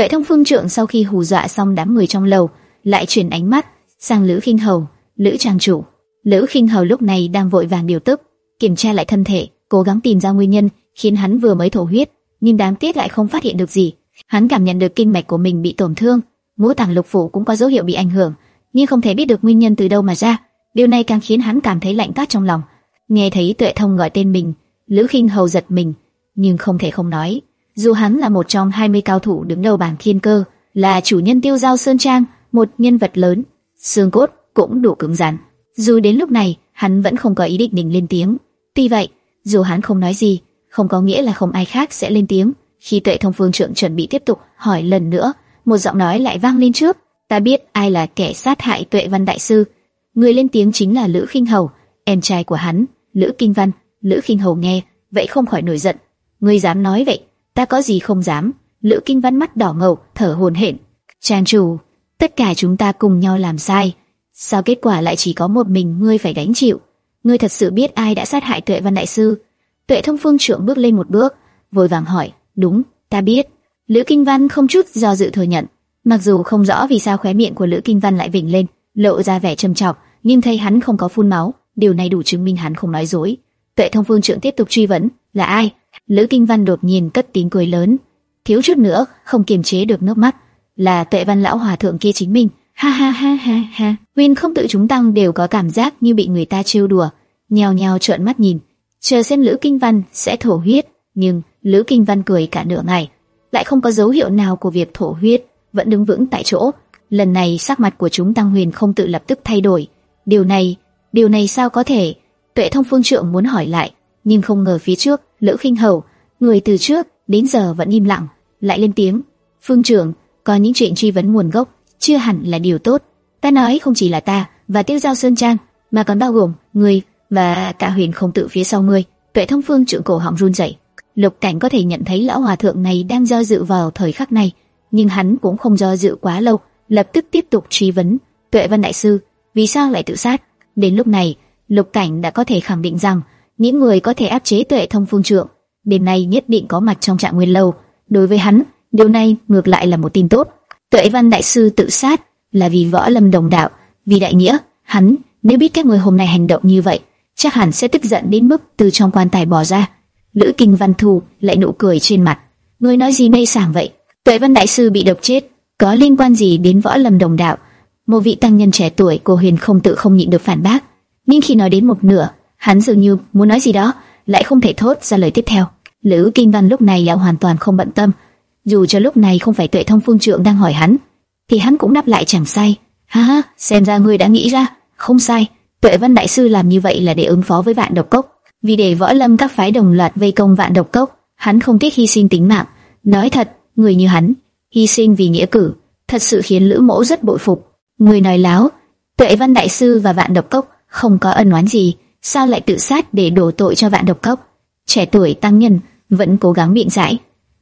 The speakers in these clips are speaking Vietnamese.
Tuệ Thông Phương Trượng sau khi hù dọa xong đám người trong lầu, lại chuyển ánh mắt sang Lữ Khinh Hầu, Lữ trang chủ. Lữ Khinh Hầu lúc này đang vội vàng điều tức, kiểm tra lại thân thể, cố gắng tìm ra nguyên nhân khiến hắn vừa mới thổ huyết, nhưng đáng tiếc lại không phát hiện được gì. Hắn cảm nhận được kinh mạch của mình bị tổn thương, ngũ tạng lục phủ cũng có dấu hiệu bị ảnh hưởng, nhưng không thể biết được nguyên nhân từ đâu mà ra. Điều này càng khiến hắn cảm thấy lạnh toát trong lòng. Nghe thấy Tuệ Thông gọi tên mình, Lữ Khinh Hầu giật mình, nhưng không thể không nói. Dù hắn là một trong 20 cao thủ đứng đầu bảng thiên cơ, là chủ nhân tiêu giao Sơn Trang, một nhân vật lớn, xương cốt cũng đủ cứng rắn. Dù đến lúc này, hắn vẫn không có ý định định lên tiếng. Tuy vậy, dù hắn không nói gì, không có nghĩa là không ai khác sẽ lên tiếng. Khi Tuệ Thông Phương Trượng chuẩn bị tiếp tục hỏi lần nữa, một giọng nói lại vang lên trước. Ta biết ai là kẻ sát hại Tuệ Văn Đại Sư. Người lên tiếng chính là Lữ Khinh Hầu, em trai của hắn, Lữ Kinh Văn. Lữ Khinh Hầu nghe, vậy không khỏi nổi giận. Ngươi dám nói vậy? Ta có gì không dám? Lữ Kinh Văn mắt đỏ ngầu, thở hổn hển. Trang chủ, tất cả chúng ta cùng nhau làm sai, sao kết quả lại chỉ có một mình ngươi phải gánh chịu? Ngươi thật sự biết ai đã sát hại Tuệ Văn đại sư? Tuệ Thông Phương trưởng bước lên một bước, vội vàng hỏi, "Đúng, ta biết." Lữ Kinh Văn không chút do dự thừa nhận, mặc dù không rõ vì sao khóe miệng của Lữ Kinh Văn lại vểnh lên, lộ ra vẻ trầm trọng, nhưng thấy hắn không có phun máu, điều này đủ chứng minh hắn không nói dối. Tuệ Thông Phương trưởng tiếp tục truy vấn, "Là ai?" Lữ Kinh Văn đột nhiên cất tiếng cười lớn, thiếu chút nữa không kiềm chế được nước mắt, là Tuệ Văn lão hòa thượng kia chính mình. Ha ha ha ha ha. Huyền không tự chúng tăng đều có cảm giác như bị người ta trêu đùa, nhào nhào trợn mắt nhìn, chờ xem Lữ Kinh Văn sẽ thổ huyết, nhưng Lữ Kinh Văn cười cả nửa ngày, lại không có dấu hiệu nào của việc thổ huyết, vẫn đứng vững tại chỗ. Lần này sắc mặt của chúng tăng huyền không tự lập tức thay đổi. Điều này, điều này sao có thể? Tuệ Thông Phương Trượng muốn hỏi lại, nhưng không ngờ phía trước, Lữ Khinh Hầu, người từ trước đến giờ vẫn im lặng, lại lên tiếng. Phương trưởng, có những chuyện truy vấn nguồn gốc, chưa hẳn là điều tốt. Ta nói không chỉ là ta và Tiêu Giao Sơn Trang, mà còn bao gồm người và cả huyền không tự phía sau ngươi. Tuệ Thông Phương trưởng cổ họng run rẩy. Lục Cảnh có thể nhận thấy lão hòa thượng này đang do dự vào thời khắc này, nhưng hắn cũng không do dự quá lâu, lập tức tiếp tục truy vấn. Tuệ Văn đại sư, vì sao lại tự sát? Đến lúc này, Lục Cảnh đã có thể khẳng định rằng những người có thể áp chế Tuệ Thông Phương trưởng đêm nay nhất định có mặt trong trạng nguyên lâu. Đối với hắn, điều này ngược lại là một tin tốt. Tuệ Văn đại sư tự sát là vì võ lâm đồng đạo, vì đại nghĩa. Hắn nếu biết các người hôm nay hành động như vậy, chắc hẳn sẽ tức giận đến mức từ trong quan tài bỏ ra. Lữ Kinh Văn thù lại nụ cười trên mặt. Ngươi nói gì mê sảng vậy? Tuệ Văn đại sư bị độc chết, có liên quan gì đến võ lâm đồng đạo? Một vị tăng nhân trẻ tuổi, cô Huyền không tự không nhịn được phản bác. Nhưng khi nói đến một nửa, hắn dường như muốn nói gì đó, lại không thể thốt ra lời tiếp theo. Lữ Kinh Văn lúc này lại hoàn toàn không bận tâm, dù cho lúc này không phải Tuệ Thông Phương Trượng đang hỏi hắn, thì hắn cũng đáp lại chẳng sai. Ha ha, xem ra ngươi đã nghĩ ra, không sai. Tuệ Văn đại sư làm như vậy là để ứng phó với vạn độc cốc, vì để võ lâm các phái đồng loạt vây công vạn độc cốc, hắn không tiếc hy sinh tính mạng. Nói thật, người như hắn, hy sinh vì nghĩa cử, thật sự khiến Lữ Mỗ rất bội phục. Người nói láo, Tuệ Văn đại sư và vạn độc cốc không có ân oán gì, sao lại tự sát để đổ tội cho vạn độc cốc? Trẻ tuổi tăng nhân vẫn cố gắng biện giải.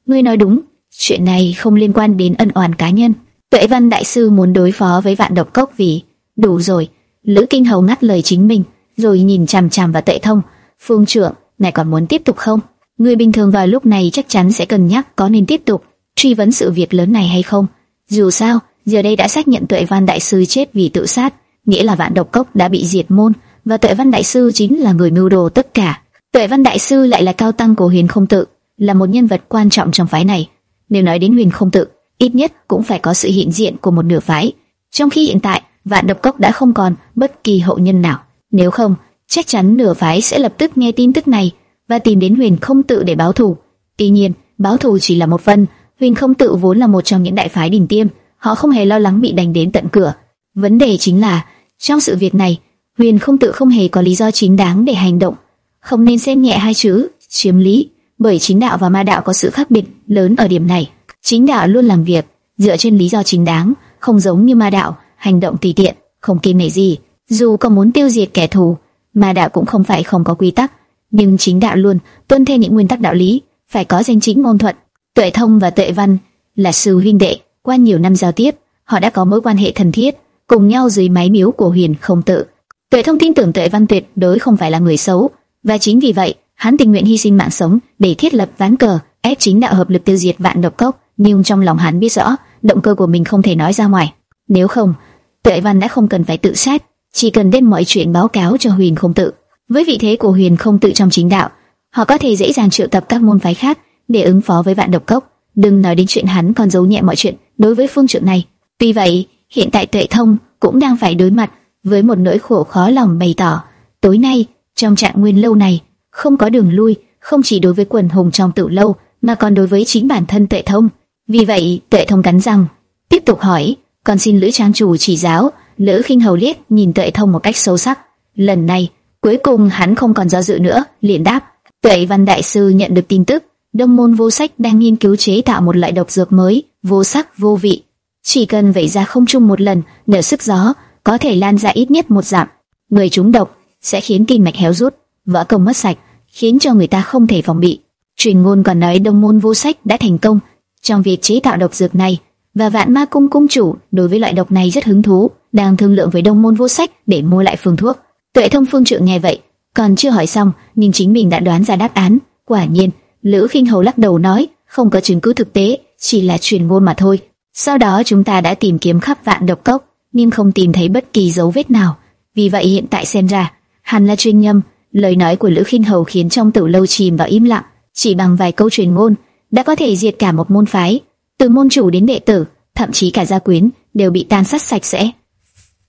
Ngươi nói đúng, chuyện này không liên quan đến ân oán cá nhân. Tuệ Văn đại sư muốn đối phó với vạn độc cốc vì đủ rồi. Lữ Kinh Hầu ngắt lời chính mình, rồi nhìn chằm chằm vào Tệ Thông. Phương trưởng, này còn muốn tiếp tục không? Người bình thường vào lúc này chắc chắn sẽ cân nhắc có nên tiếp tục truy vấn sự việc lớn này hay không. Dù sao, giờ đây đã xác nhận Tuệ Văn đại sư chết vì tự sát, nghĩa là vạn độc cốc đã bị diệt môn và Tuệ Văn đại sư chính là người mưu đồ tất cả. Tuệ Văn đại sư lại là cao tăng của Huyền Không Tự, là một nhân vật quan trọng trong phái này. Nếu nói đến Huyền Không Tự, ít nhất cũng phải có sự hiện diện của một nửa phái. Trong khi hiện tại, Vạn Độc Cốc đã không còn bất kỳ hậu nhân nào. Nếu không, chắc chắn nửa phái sẽ lập tức nghe tin tức này và tìm đến Huyền Không Tự để báo thù. Tuy nhiên, báo thù chỉ là một phần. Huyền Không Tự vốn là một trong những đại phái đỉnh tiêm, họ không hề lo lắng bị đánh đến tận cửa. Vấn đề chính là, trong sự việc này, Huyền Không Tự không hề có lý do chính đáng để hành động. Không nên xem nhẹ hai chữ chiếm lý, bởi chính đạo và ma đạo có sự khác biệt lớn ở điểm này. Chính đạo luôn làm việc dựa trên lý do chính đáng, không giống như ma đạo, hành động tùy tiện, không kiêng nể gì. Dù có muốn tiêu diệt kẻ thù, ma đạo cũng không phải không có quy tắc, nhưng chính đạo luôn tuân theo những nguyên tắc đạo lý, phải có danh chính ngôn thuận. Tuệ Thông và Tuệ Văn là sư huynh đệ, qua nhiều năm giao tiếp, họ đã có mối quan hệ thân thiết, cùng nhau dưới mái miếu của Huyền Không Tự. Tuệ Thông tin tưởng Tuệ Văn tuyệt đối không phải là người xấu, và chính vì vậy, hắn tình nguyện hy sinh mạng sống để thiết lập ván cờ ép chính đạo hợp lực tiêu diệt vạn độc cốc nhưng trong lòng hắn biết rõ động cơ của mình không thể nói ra ngoài. Nếu không, Tuệ Văn đã không cần phải tự sát, chỉ cần đem mọi chuyện báo cáo cho Huyền Không Tự. Với vị thế của Huyền Không Tự trong chính đạo, họ có thể dễ dàng triệu tập các môn phái khác để ứng phó với vạn độc cốc. Đừng nói đến chuyện hắn còn giấu nhẹ mọi chuyện đối với phương trưởng này. Tuy vậy, hiện tại Tuệ Thông cũng đang phải đối mặt với một nỗi khổ khó lòng bày tỏ. Tối nay, trong trạng nguyên lâu này, không có đường lui, không chỉ đối với quần hùng trong tự lâu, mà còn đối với chính bản thân Tuệ Thông. Vì vậy, Tuệ Thông cắn răng, tiếp tục hỏi, còn xin Lữ Trang chủ chỉ giáo. Lữ Khinh Hầu liếc nhìn Tuệ Thông một cách sâu sắc. Lần này, cuối cùng hắn không còn do dự nữa, liền đáp. Tuệ Văn đại sư nhận được tin tức, Đông môn vô sách đang nghiên cứu chế tạo một loại độc dược mới, vô sắc vô vị. Chỉ cần vẩy ra không trung một lần, nở sức gió, có thể lan ra ít nhất một dặm. Người trúng độc sẽ khiến kinh mạch héo rút, vỡ công mất sạch, khiến cho người ta không thể phòng bị. Truyền ngôn còn nói Đông môn vô sách đã thành công trong việc chế tạo độc dược này, và Vạn Ma cung cung chủ đối với loại độc này rất hứng thú, đang thương lượng với Đông môn vô sách để mua lại phương thuốc. Tuệ Thông Phương Trượng nghe vậy, còn chưa hỏi xong, nhưng chính mình đã đoán ra đáp án. Quả nhiên, Lữ Khinh Hầu lắc đầu nói, không có chứng cứ thực tế, chỉ là truyền ngôn mà thôi. Sau đó chúng ta đã tìm kiếm khắp vạn độc cốc, nhưng không tìm thấy bất kỳ dấu vết nào. Vì vậy hiện tại xem ra, hẳn là chuyên nhâm. Lời nói của Lữ Khinh Hầu khiến trong tử lâu chìm vào im lặng. Chỉ bằng vài câu truyền ngôn, đã có thể diệt cả một môn phái, từ môn chủ đến đệ tử, thậm chí cả gia quyến đều bị tan sát sạch sẽ.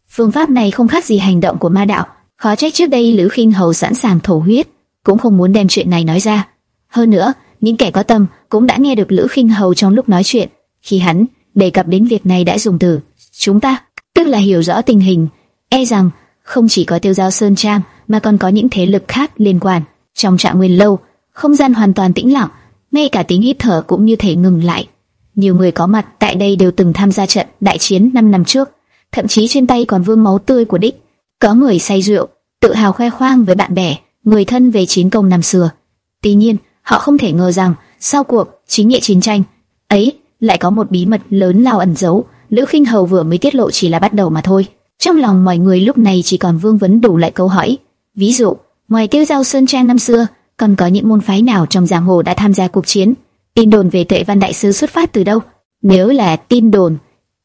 Phương pháp này không khác gì hành động của ma đạo, khó trách trước đây Lữ Khinh Hầu sẵn sàng thổ huyết, cũng không muốn đem chuyện này nói ra. Hơn nữa, những kẻ có tâm cũng đã nghe được Lữ Khinh Hầu trong lúc nói chuyện, khi hắn đề cập đến việc này đã dùng từ chúng ta, tức là hiểu rõ tình hình, e rằng không chỉ có Tiêu Giao Sơn Trang mà còn có những thế lực khác liên quan. Trong trạng nguyên lâu, không gian hoàn toàn tĩnh lặng, ngay cả tiếng hít thở cũng như thể ngừng lại. Nhiều người có mặt tại đây đều từng tham gia trận đại chiến 5 năm trước, thậm chí trên tay còn vương máu tươi của đích. Có người say rượu, tự hào khoe khoang với bạn bè, người thân về chiến công năm xưa. Tuy nhiên, họ không thể ngờ rằng sau cuộc chính nghĩa chiến tranh ấy lại có một bí mật lớn lao ẩn giấu. Lữ Khinh Hầu vừa mới tiết lộ chỉ là bắt đầu mà thôi. Trong lòng mọi người lúc này chỉ còn vương vấn đủ lại câu hỏi. Ví dụ, ngoài Tiêu Giao Sơn Trang năm xưa, còn có những môn phái nào trong giang hồ đã tham gia cuộc chiến? Tin đồn về Tuệ Văn đại sư xuất phát từ đâu? Nếu là tin đồn,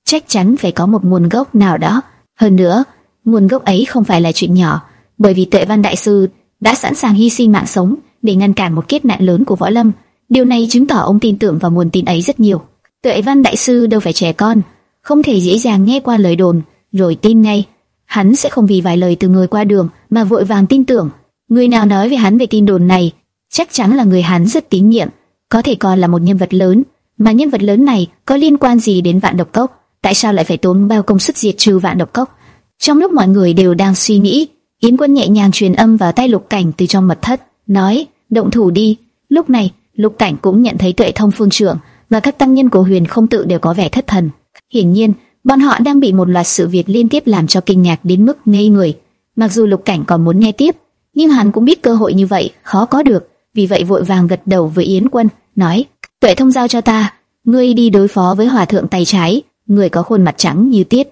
chắc chắn phải có một nguồn gốc nào đó. Hơn nữa, nguồn gốc ấy không phải là chuyện nhỏ, bởi vì Tuệ Văn đại sư đã sẵn sàng hy sinh mạng sống để ngăn cản một kiếp nạn lớn của võ lâm. Điều này chứng tỏ ông tin tưởng vào nguồn tin ấy rất nhiều. Tuệ Văn đại sư đâu phải trẻ con, không thể dễ dàng nghe qua lời đồn rồi tin ngay. Hắn sẽ không vì vài lời từ người qua đường mà vội vàng tin tưởng. Người nào nói với hắn về tin đồn này, chắc chắn là người hắn rất tín nhiệm, có thể coi là một nhân vật lớn. Mà nhân vật lớn này có liên quan gì đến vạn độc cốc? Tại sao lại phải tốn bao công sức diệt trừ vạn độc cốc? Trong lúc mọi người đều đang suy nghĩ, Yến Quân nhẹ nhàng truyền âm vào tay Lục Cảnh từ trong mật thất, nói: "Động thủ đi." Lúc này, Lục Cảnh cũng nhận thấy Tuệ Thông phương trưởng và các tăng nhân của Huyền Không Tự đều có vẻ thất thần. Hiển nhiên, bọn họ đang bị một loạt sự việc liên tiếp làm cho kinh ngạc đến mức ngây người. Mặc dù Lục Cảnh còn muốn nghe tiếp, nhưng hắn cũng biết cơ hội như vậy khó có được, vì vậy vội vàng gật đầu với Yến Quân, nói: "Tuệ Thông giao cho ta, ngươi đi đối phó với hòa thượng tay trái, người có khuôn mặt trắng như tiết."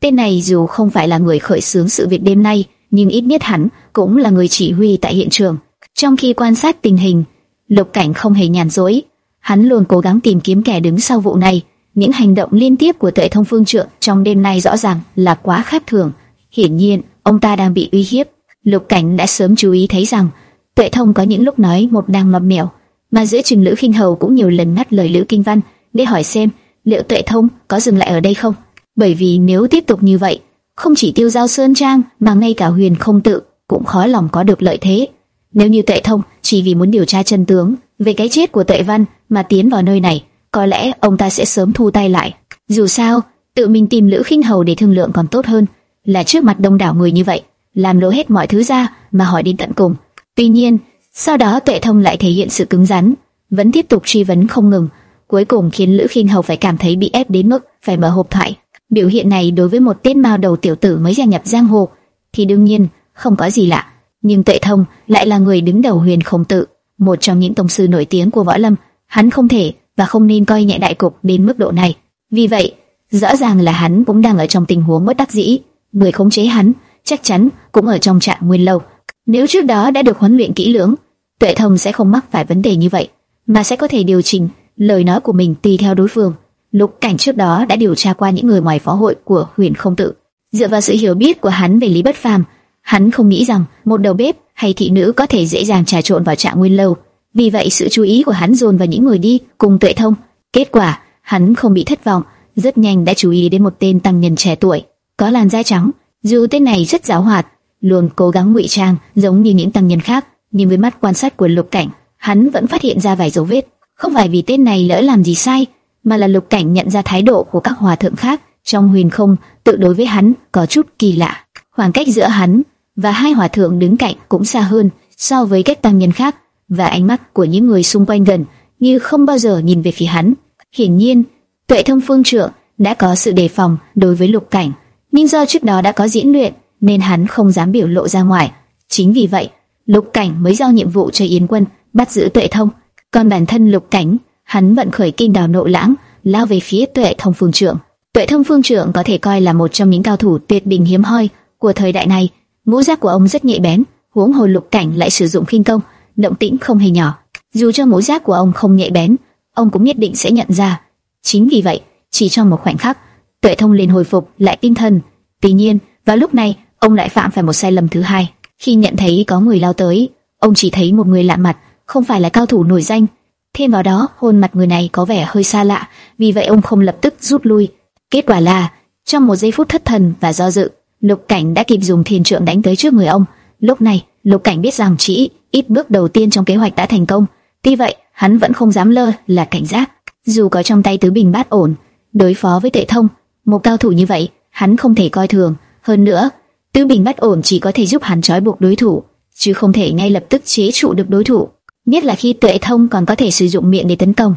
Tên này dù không phải là người khởi xướng sự việc đêm nay, nhưng ít nhất hắn cũng là người chỉ huy tại hiện trường. Trong khi quan sát tình hình, Lục Cảnh không hề nhàn rỗi, hắn luôn cố gắng tìm kiếm kẻ đứng sau vụ này. Những hành động liên tiếp của Tuệ Thông Phương Trượng trong đêm nay rõ ràng là quá khác thường. Hiển nhiên, ông ta đang bị uy hiếp. Lục Cảnh đã sớm chú ý thấy rằng Tuệ Thông có những lúc nói một đang mập mèo, mà giữa Trình Lữ Khinh Hầu cũng nhiều lần ngắt lời Lữ Kinh Văn để hỏi xem liệu Tuệ Thông có dừng lại ở đây không. Bởi vì nếu tiếp tục như vậy, không chỉ tiêu giao sơn trang mà ngay cả huyền không tự cũng khó lòng có được lợi thế. Nếu như Tuệ Thông chỉ vì muốn điều tra chân tướng về cái chết của Tuệ Văn mà tiến vào nơi này, có lẽ ông ta sẽ sớm thu tay lại. Dù sao, tự mình tìm Lữ Khinh Hầu để thương lượng còn tốt hơn là trước mặt đông đảo người như vậy, làm lỗ hết mọi thứ ra mà hỏi đến tận cùng. Tuy nhiên, sau đó Tuệ Thông lại thể hiện sự cứng rắn, vẫn tiếp tục truy vấn không ngừng, cuối cùng khiến Lữ Khinh Hầu phải cảm thấy bị ép đến mức phải mở hộp thoại. Biểu hiện này đối với một tên mao đầu tiểu tử mới gia nhập giang hồ thì đương nhiên không có gì lạ, nhưng Tuệ Thông lại là người đứng đầu Huyền Không Tự, một trong những tông sư nổi tiếng của võ lâm, hắn không thể và không nên coi nhẹ đại cục đến mức độ này. Vì vậy, rõ ràng là hắn cũng đang ở trong tình huống bất đắc dĩ, người khống chế hắn chắc chắn cũng ở trong trạng nguyên lâu. Nếu trước đó đã được huấn luyện kỹ lưỡng, Tuệ Thông sẽ không mắc phải vấn đề như vậy, mà sẽ có thể điều chỉnh lời nói của mình tùy theo đối phương. Lục Cảnh trước đó đã điều tra qua những người ngoài phó hội của Huyền Không Tự, dựa vào sự hiểu biết của hắn về Lý Bất Phàm, hắn không nghĩ rằng một đầu bếp hay thị nữ có thể dễ dàng trà trộn vào trạng nguyên lâu. Vì vậy sự chú ý của hắn dồn vào những người đi cùng Tuệ Thông. Kết quả, hắn không bị thất vọng, rất nhanh đã chú ý đến một tên tăng nhân trẻ tuổi, có làn da trắng. Dù tên này rất giáo hoạt, luôn cố gắng ngụy trang giống như những tăng nhân khác, nhưng với mắt quan sát của Lục Cảnh, hắn vẫn phát hiện ra vài dấu vết. Không phải vì tên này lỡ làm gì sai, mà là Lục Cảnh nhận ra thái độ của các hòa thượng khác trong huyền không tự đối với hắn có chút kỳ lạ. Khoảng cách giữa hắn và hai hòa thượng đứng cạnh cũng xa hơn so với các tăng nhân khác, và ánh mắt của những người xung quanh gần như không bao giờ nhìn về phía hắn. Hiển nhiên, Tuệ Thông Phương Trượng đã có sự đề phòng đối với Lục Cảnh, nhưng do trước đó đã có diễn luyện nên hắn không dám biểu lộ ra ngoài. Chính vì vậy, Lục Cảnh mới giao nhiệm vụ cho Yến Quân bắt giữ Tuệ Thông, còn bản thân Lục Cảnh, hắn vận khởi kinh đào nộ lãng, lao về phía Tuệ Thông Phương Trượng. Tuệ Thông Phương Trượng có thể coi là một trong những cao thủ tuyệt đỉnh hiếm hoi của thời đại này, ngũ giác của ông rất nhạy bén, huống hồ Lục Cảnh lại sử dụng khinh công, động tĩnh không hề nhỏ. Dù cho ngũ giác của ông không nhạy bén, ông cũng nhất định sẽ nhận ra. Chính vì vậy, chỉ trong một khoảnh khắc, Tuệ Thông liền hồi phục lại tinh thần. Tuy nhiên, vào lúc này, ông lại phạm phải một sai lầm thứ hai. Khi nhận thấy có người lao tới, ông chỉ thấy một người lạ mặt, không phải là cao thủ nổi danh. Thêm vào đó, hôn mặt người này có vẻ hơi xa lạ, vì vậy ông không lập tức rút lui. Kết quả là, trong một giây phút thất thần và do dự, Lục Cảnh đã kịp dùng thiên trượng đánh tới trước người ông. Lúc này, Lục Cảnh biết rằng chỉ ít bước đầu tiên trong kế hoạch đã thành công. Tuy vậy, hắn vẫn không dám lơ là cảnh giác. Dù có trong tay tứ bình bát ổn, đối phó với Tệ Thông, một cao thủ như vậy, hắn không thể coi thường. Hơn nữa, tứ bình bát ổn chỉ có thể giúp hắn trói buộc đối thủ, chứ không thể ngay lập tức chế trụ được đối thủ. Nhất là khi Tuệ Thông còn có thể sử dụng miệng để tấn công.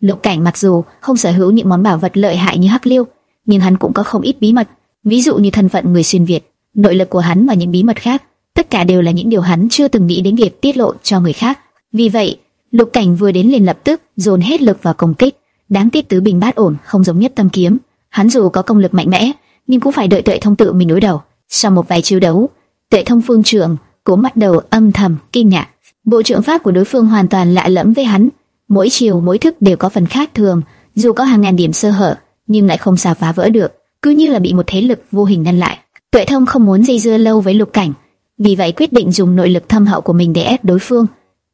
Lục Cảnh mặc dù không sở hữu những món bảo vật lợi hại như hắc liêu, nhưng hắn cũng có không ít bí mật, ví dụ như thân phận người xuyên việt, nội lực của hắn và những bí mật khác, tất cả đều là những điều hắn chưa từng nghĩ đến việc tiết lộ cho người khác. Vì vậy, Lục Cảnh vừa đến liền lập tức dồn hết lực vào công kích. Đáng tiếc tứ bình bát ổn không giống nhất tâm kiếm, hắn dù có công lực mạnh mẽ, nhưng cũng phải đợi Tuệ Thông tự mình đối đầu. Sau một vài chiêu đấu, Tuệ Thông phương trưởng cũng bắt đầu âm thầm kinh ngạc. Bộ trưởng pháp của đối phương hoàn toàn lạ lẫm với hắn, mỗi chiều mỗi thức đều có phần khác thường, dù có hàng ngàn điểm sơ hở, nhưng lại không sao phá vỡ được, cứ như là bị một thế lực vô hình ngăn lại. Tuệ Thông không muốn dây dưa lâu với Lục Cảnh, vì vậy quyết định dùng nội lực thâm hậu của mình để ép đối phương.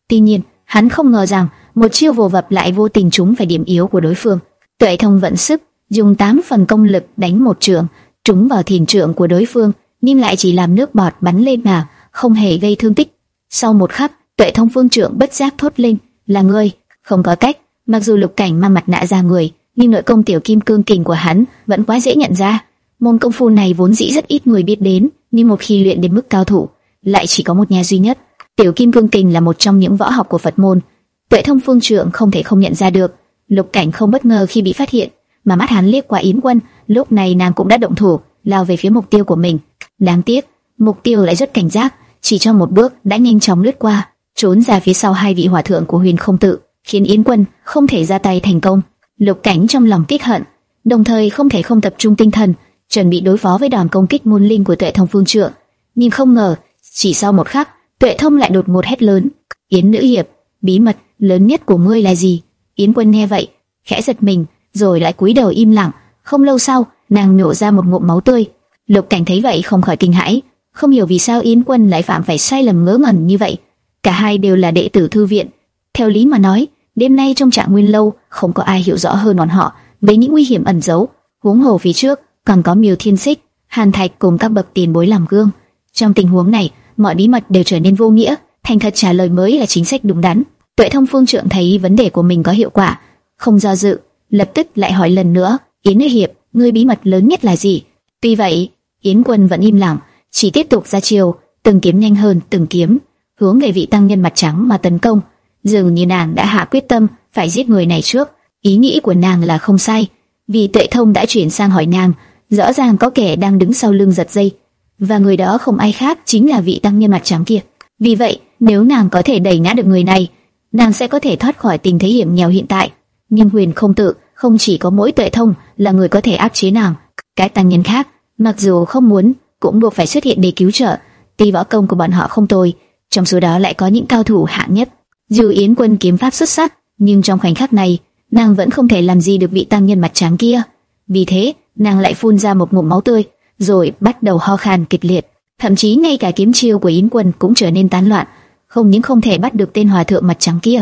Tuy nhiên, hắn không ngờ rằng một chiêu vô vập lại vô tình trúng phải điểm yếu của đối phương. Tuệ Thông vận sức, dùng 8 phần công lực đánh một trường, trúng vào thiền trượng của đối phương, nhưng lại chỉ làm nước bọt bắn lên mà, không hề gây thương tích. Sau một khắc, Tuệ Thông phương trượng bất giác thốt lên, là ngươi, không có cách. Mặc dù Lục Cảnh mang mặt nạ ra người, nhưng nội công tiểu kim cương kình của hắn vẫn quá dễ nhận ra. Môn công phu này vốn dĩ rất ít người biết đến, nhưng một khi luyện đến mức cao thủ, lại chỉ có một nhà duy nhất. Tiểu kim cương kình là một trong những võ học của Phật môn. Tuệ thông phương trượng không thể không nhận ra được. Lục cảnh không bất ngờ khi bị phát hiện, mà mắt hắn liếc qua yến quân, lúc này nàng cũng đã động thủ, lao về phía mục tiêu của mình. Đáng tiếc, mục tiêu lại rất cảnh giác, chỉ trong một bước đã nhanh chóng lướt qua, trốn ra phía sau hai vị hòa thượng của huyền không tự, khiến yến quân không thể ra tay thành công. Lục cảnh trong lòng tiếc hận, đồng thời không thể không tập trung tinh thần, chuẩn bị đối phó với đòn công kích môn linh của tuệ thông phương trượng. Nhưng không ngờ, chỉ sau một khắc, tuệ thông lại đột ngột hét lớn: Yến nữ hiệp, bí mật lớn nhất của ngươi là gì? Yến quân nghe vậy, khẽ giật mình, rồi lại cúi đầu im lặng. Không lâu sau, nàng nhổ ra một ngụm máu tươi. Lục cảnh thấy vậy không khỏi kinh hãi, không hiểu vì sao Yến quân lại phạm phải sai lầm ngớ ngẩn như vậy. Cả hai đều là đệ tử thư viện. Theo lý mà nói, đêm nay trong trạng nguyên lâu không có ai hiểu rõ hơn bọn họ về những nguy hiểm ẩn giấu. Huống hồ phía trước còn có Miêu Thiên Xích, Hàn Thạch cùng các bậc tiền bối làm gương. Trong tình huống này, mọi bí mật đều trở nên vô nghĩa, thành thật trả lời mới là chính sách đúng đắn. Tuệ Thông Phương Trượng thấy vấn đề của mình có hiệu quả, không do dự, lập tức lại hỏi lần nữa, Yến Nữ Hiệp, ngươi bí mật lớn nhất là gì? Tuy vậy, Yến Quân vẫn im lặng, chỉ tiếp tục ra chiều, từng kiếm nhanh hơn từng kiếm, hướng về vị tăng nhân mặt trắng mà tấn công. Dường như nàng đã hạ quyết tâm phải giết người này trước, ý nghĩ của nàng là không sai, vì Tuệ Thông đã chuyển sang hỏi nàng, rõ ràng có kẻ đang đứng sau lưng giật dây, và người đó không ai khác chính là vị tăng nhân mặt trắng kia. Vì vậy, nếu nàng có thể đẩy ngã được người này, nàng sẽ có thể thoát khỏi tình thế hiểm nghèo hiện tại. Nhưng Huyền không tự, không chỉ có mỗi tuệ thông là người có thể áp chế nàng. Cái tăng nhân khác, mặc dù không muốn, cũng buộc phải xuất hiện để cứu trợ. Tuy võ công của bọn họ không tồi, trong số đó lại có những cao thủ hạng nhất. Dù Yến Quân kiếm pháp xuất sắc, nhưng trong khoảnh khắc này, nàng vẫn không thể làm gì được vị tăng nhân mặt trắng kia. Vì thế, nàng lại phun ra một ngụm máu tươi, rồi bắt đầu ho khan kịch liệt. Thậm chí ngay cả kiếm chiêu của Yến Quân cũng trở nên tán loạn, không những không thể bắt được tên hòa thượng mặt trắng kia,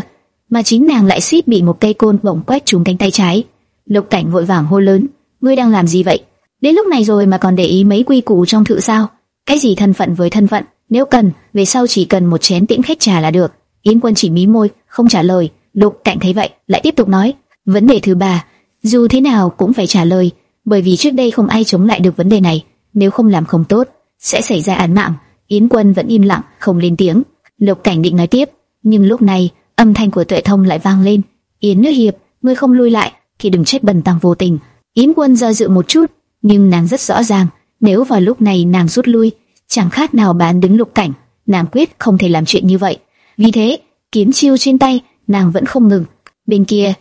mà chính nàng lại suýt bị một cây côn bổng quét trúng cánh tay trái. Lục Cảnh vội vàng hô lớn: "Ngươi đang làm gì vậy? Đến lúc này rồi mà còn để ý mấy quy củ trong thự sao? Cái gì thân phận với thân phận, nếu cần, về sau chỉ cần một chén tiễn khách trà là được." Yến Quân chỉ mí môi, không trả lời. Lục Cảnh thấy vậy, lại tiếp tục nói: "Vấn đề thứ ba, dù thế nào cũng phải trả lời, bởi vì trước đây không ai chống lại được vấn đề này, nếu không làm không tốt, sẽ xảy ra án mạng." Yến Quân vẫn im lặng, không lên tiếng. Lục Cảnh định nói tiếp, nhưng lúc này âm thanh của Tuệ Thông lại vang lên. Yến Nữ Hiệp, ngươi không lui lại, thì đừng trách bần tăng vô tình. Yến Quân do dự một chút, nhưng nàng rất rõ ràng, nếu vào lúc này nàng rút lui, chẳng khác nào bán đứng Lục Cảnh. Nàng quyết không thể làm chuyện như vậy. Vì thế, kiếm chiêu trên tay, nàng vẫn không ngừng. Bên kia,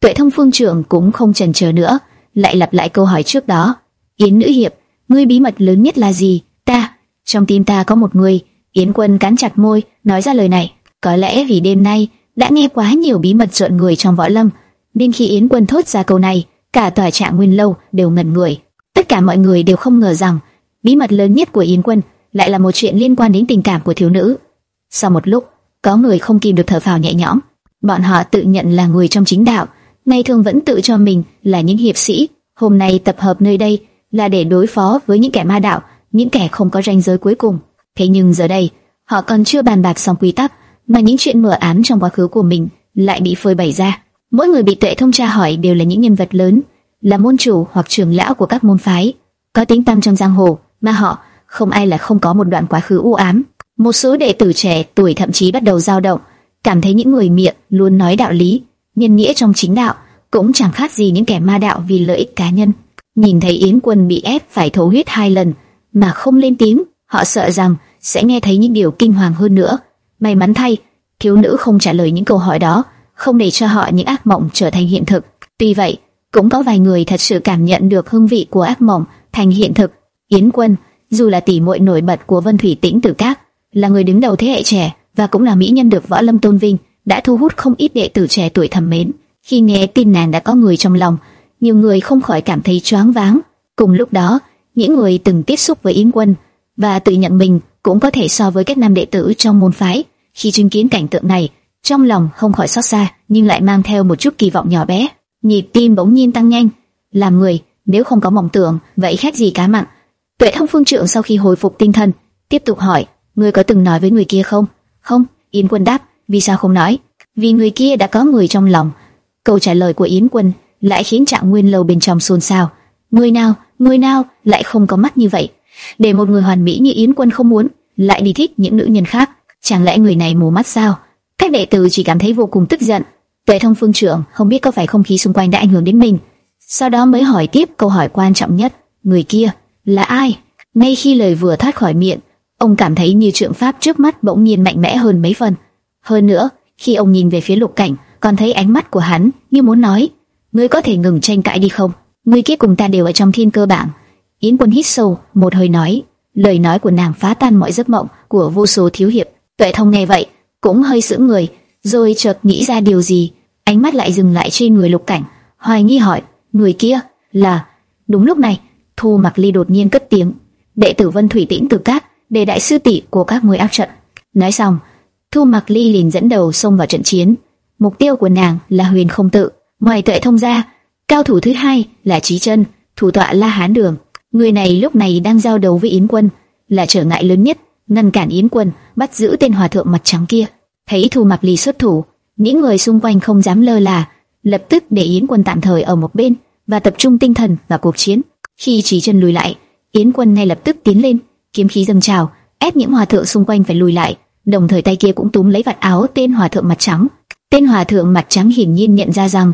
Tuệ Thông Phương trưởng cũng không chần chờ nữa, lại lặp lại câu hỏi trước đó. Yến Nữ Hiệp, ngươi bí mật lớn nhất là gì? Ta, trong tim ta có một người. Yến Quân cắn chặt môi, nói ra lời này. Có lẽ vì đêm nay đã nghe quá nhiều bí mật trộn người trong võ lâm, nên khi Yến Quân thốt ra câu này, cả tòa trạng Nguyên lâu đều ngẩn người. Tất cả mọi người đều không ngờ rằng bí mật lớn nhất của Yến Quân lại là một chuyện liên quan đến tình cảm của thiếu nữ. Sau một lúc, có người không kìm được thở phào nhẹ nhõm. Bọn họ tự nhận là người trong chính đạo, ngày thường vẫn tự cho mình là những hiệp sĩ. Hôm nay tập hợp nơi đây là để đối phó với những kẻ ma đạo, những kẻ không có ranh giới cuối cùng. Thế nhưng giờ đây, họ còn chưa bàn bạc xong quy tắc, mà những chuyện mờ ám trong quá khứ của mình lại bị phơi bày ra. Mỗi người bị tuệ thông tra hỏi đều là những nhân vật lớn, là môn chủ hoặc trưởng lão của các môn phái, có tính tăm trong giang hồ, mà họ không ai là không có một đoạn quá khứ u ám. Một số đệ tử trẻ tuổi thậm chí bắt đầu dao động, cảm thấy những người miệng luôn nói đạo lý, nhân nghĩa trong chính đạo cũng chẳng khác gì những kẻ ma đạo vì lợi ích cá nhân. Nhìn thấy Yến Quân bị ép phải thổ huyết hai lần mà không lên tiếng, họ sợ rằng sẽ nghe thấy những điều kinh hoàng hơn nữa. May mắn thay, thiếu nữ không trả lời những câu hỏi đó, không để cho họ những ác mộng trở thành hiện thực. Tuy vậy, cũng có vài người thật sự cảm nhận được hương vị của ác mộng thành hiện thực. Yến Quân, dù là tỷ muội nổi bật của Vân Thủy Tĩnh Tử Các, là người đứng đầu thế hệ trẻ và cũng là mỹ nhân được võ lâm tôn vinh, đã thu hút không ít đệ tử trẻ tuổi thầm mến. Khi nghe tin nàng đã có người trong lòng, nhiều người không khỏi cảm thấy choáng váng. Cùng lúc đó, những người từng tiếp xúc với Yến Quân và tự nhận mình cũng có thể so với các nam đệ tử trong môn phái, khi chứng kiến cảnh tượng này, trong lòng không khỏi xót xa, nhưng lại mang theo một chút kỳ vọng nhỏ bé. Nhịp tim bỗng nhiên tăng nhanh. Làm người, nếu không có mộng tưởng, vậy khác gì cá mặn. Tuệ Thông Phương Trượng sau khi hồi phục tinh thần, tiếp tục hỏi, ngươi có từng nói với người kia không? Không, Yến Quân đáp, vì sao không nói? Vì người kia đã có người trong lòng. Câu trả lời của Yến Quân lại khiến Trạng Nguyên lâu bên trong xôn xao. Người nào, người nào lại không có mắt như vậy? Để một người hoàn mỹ như Yến Quân không muốn, lại đi thích những nữ nhân khác, chẳng lẽ người này mù mắt sao? Các đệ tử chỉ cảm thấy vô cùng tức giận. Tuệ Thông Phương trưởng không biết có phải không khí xung quanh đã ảnh hưởng đến mình, sau đó mới hỏi tiếp câu hỏi quan trọng nhất, người kia là ai? Ngay khi lời vừa thoát khỏi miệng, ông cảm thấy như trượng pháp trước mắt bỗng nhiên mạnh mẽ hơn mấy phần. Hơn nữa, khi ông nhìn về phía Lục Cảnh, còn thấy ánh mắt của hắn như muốn nói, ngươi có thể ngừng tranh cãi đi không? Người kia cùng ta đều ở trong thiên cơ bảng. Yến Quân hít sâu, một hơi nói, lời nói của nàng phá tan mọi giấc mộng của vô số thiếu hiệp. Tuệ Thông nghe vậy, cũng hơi sững người, rồi chợt nghĩ ra điều gì, ánh mắt lại dừng lại trên người Lục Cảnh, hoài nghi hỏi, người kia là? Đúng lúc này, Thu Mặc Ly đột nhiên cất tiếng, đệ tử Vân Thủy Tĩnh từ Cát, để đại sư tỷ của các người áp trận. Nói xong, Thu Mặc Ly liền dẫn đầu xông vào trận chiến. Mục tiêu của nàng là Huyền Không Tự, ngoài Tuệ Thông ra, cao thủ thứ hai là Chí Chân, thủ tọa La Hán Đường. Người này lúc này đang giao đấu với Yến Quân, là trở ngại lớn nhất, ngăn cản Yến Quân bắt giữ tên hòa thượng mặt trắng kia. Thấy Thu Mặc Ly xuất thủ, những người xung quanh không dám lơ là, lập tức để Yến Quân tạm thời ở một bên và tập trung tinh thần vào cuộc chiến. Khi Chí chân lùi lại, Yến Quân ngay lập tức tiến lên, kiếm khí dâng trào, ép những hòa thượng xung quanh phải lùi lại, đồng thời tay kia cũng túm lấy vạt áo tên hòa thượng mặt trắng. Tên hòa thượng mặt trắng hiển nhiên nhận ra rằng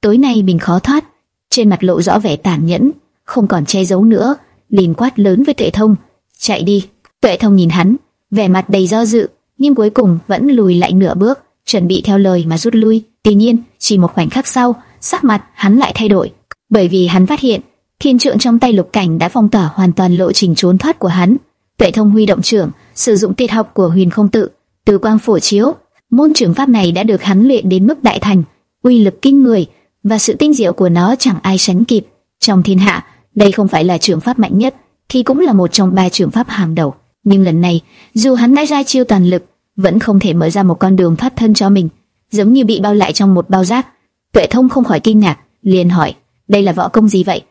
tối nay mình khó thoát, trên mặt lộ rõ vẻ tàn nhẫn, không còn che giấu nữa, liền quát lớn với Tuệ Thông, chạy đi. Tuệ Thông nhìn hắn, vẻ mặt đầy do dự, nhưng cuối cùng vẫn lùi lại nửa bước, chuẩn bị theo lời mà rút lui. Tuy nhiên, chỉ một khoảnh khắc sau, sắc mặt hắn lại thay đổi, bởi vì hắn phát hiện thiên trượng trong tay lục cảnh đã phong tỏa hoàn toàn lộ trình trốn thoát của hắn. Tuệ Thông huy động trưởng, sử dụng tuyệt học của Huyền Không Tự, từ quang phổ chiếu, môn trưởng pháp này đã được hắn luyện đến mức đại thành, uy lực kinh người, và sự tinh diệu của nó chẳng ai sánh kịp. Trong thiên hạ, đây không phải là trường pháp mạnh nhất, thì cũng là một trong ba trường pháp hàng đầu. Nhưng lần này, dù hắn đã ra chiêu toàn lực, vẫn không thể mở ra một con đường thoát thân cho mình, giống như bị bao lại trong một bao rác. Tuệ Thông không khỏi kinh ngạc, liền hỏi: đây là võ công gì vậy?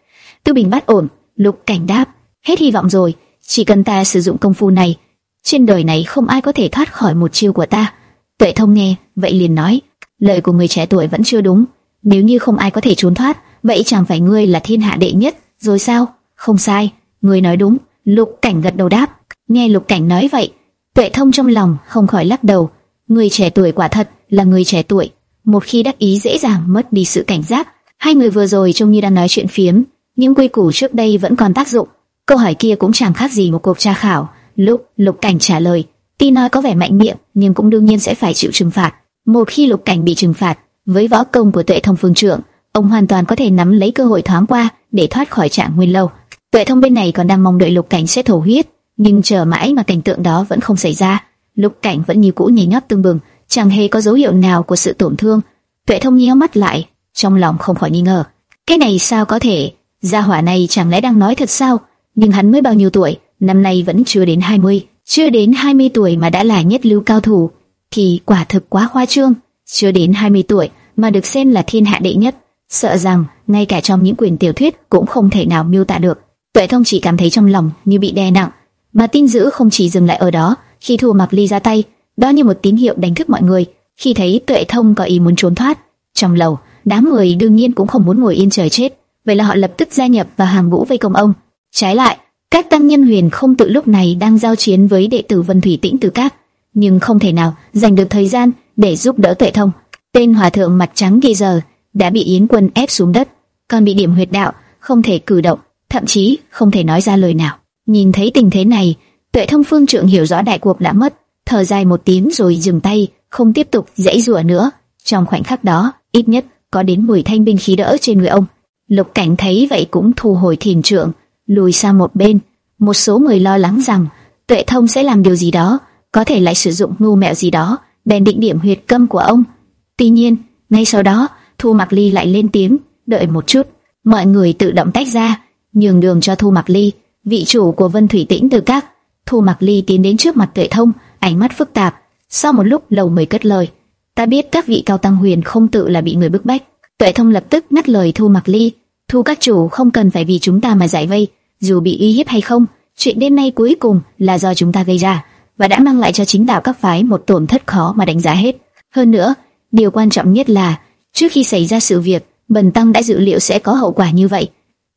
Tư Bình bắt ổn, Lục Cảnh đáp: hết hy vọng rồi, chỉ cần ta sử dụng công phu này, trên đời này không ai có thể thoát khỏi một chiêu của ta. Tuệ Thông nghe, vậy liền nói: lời của người trẻ tuổi vẫn chưa đúng, nếu như không ai có thể trốn thoát, vậy chẳng phải ngươi là thiên hạ đệ nhất, rồi sao? Không sai, ngươi nói đúng. Lục Cảnh gật đầu đáp. Nghe Lục Cảnh nói vậy, Tuệ Thông trong lòng không khỏi lắc đầu. Người trẻ tuổi quả thật là người trẻ tuổi, một khi đắc ý dễ dàng mất đi sự cảnh giác. Hai người vừa rồi trông như đang nói chuyện phiếm, những quy củ trước đây vẫn còn tác dụng. Câu hỏi kia cũng chẳng khác gì một cuộc tra khảo. Lúc Lục Cảnh trả lời, tuy nói có vẻ mạnh miệng, nhưng cũng đương nhiên sẽ phải chịu trừng phạt. Một khi Lục Cảnh bị trừng phạt, với võ công của Tuệ Thông phương trưởng, ông hoàn toàn có thể nắm lấy cơ hội thoáng qua để thoát khỏi trạng nguyên lâu. Tuệ Thông bên này còn đang mong đợi Lục Cảnh sẽ thổ huyết, nhưng chờ mãi mà cảnh tượng đó vẫn không xảy ra. Lục Cảnh vẫn như cũ nhảy nhót tương bừng, chẳng hề có dấu hiệu nào của sự tổn thương. Tuệ Thông nhíu mắt lại, trong lòng không khỏi nghi ngờ. Cái này sao có thể? Gia hỏa này chẳng lẽ đang nói thật sao? Nhưng hắn mới bao nhiêu tuổi? Năm nay vẫn chưa đến 20, chưa đến 20 tuổi mà đã là nhất lưu cao thủ, thì quả thực quá khoa trương. Chưa đến 20 tuổi mà được xem là thiên hạ đệ nhất, sợ rằng ngay cả trong những quyển tiểu thuyết cũng không thể nào miêu tả được. Tuệ Thông chỉ cảm thấy trong lòng như bị đè nặng, mà tin dữ không chỉ dừng lại ở đó. Khi Thu Mặc Ly ra tay, đó như một tín hiệu đánh thức mọi người. Khi thấy Tuệ Thông có ý muốn trốn thoát, trong lầu, đám người đương nhiên cũng không muốn ngồi yên chờ chết, vậy là họ lập tức gia nhập vào hàng ngũ vây công ông. Trái lại, các tăng nhân huyền không tự lúc này đang giao chiến với đệ tử Vân Thủy Tĩnh Từ Các, nhưng không thể nào dành được thời gian để giúp đỡ Tuệ Thông. Tên hòa thượng mặt trắng ghi giờ đã bị Yến Quân ép xuống đất, còn bị điểm huyệt đạo, không thể cử động, thậm chí không thể nói ra lời nào. Nhìn thấy tình thế này, Tuệ Thông Phương Trượng hiểu rõ đại cuộc đã mất, thở dài một tiếng rồi dừng tay, không tiếp tục dãy rủa nữa. Trong khoảnh khắc đó, ít nhất có đến 10 thanh binh khí đỡ trên người ông. Lục Cảnh thấy vậy cũng thu hồi thiền trượng, lùi sang một bên. Một số người lo lắng rằng Tuệ Thông sẽ làm điều gì đó, có thể lại sử dụng ngu mẹo gì đó, bèn định điểm huyệt câm của ông. Tuy nhiên, ngay sau đó, Thu Mặc Ly lại lên tiếng, đợi một chút, mọi người tự động tách ra, nhường đường cho Thu Mặc Ly, vị chủ của Vân Thủy Tĩnh từ các. Thu Mặc Ly tiến đến trước mặt Tuệ Thông, ánh mắt phức tạp. Sau một lúc lâu mới cất lời, ta biết các vị cao tăng huyền không tự là bị người bức bách. Tuệ Thông lập tức ngắt lời Thu Mặc Ly, Thu các chủ không cần phải vì chúng ta mà giải vây, dù bị uy hiếp hay không, chuyện đêm nay cuối cùng là do chúng ta gây ra và đã mang lại cho chính đạo các phái một tổn thất khó mà đánh giá hết. Hơn nữa, điều quan trọng nhất là trước khi xảy ra sự việc, Bần tăng đã dự liệu sẽ có hậu quả như vậy.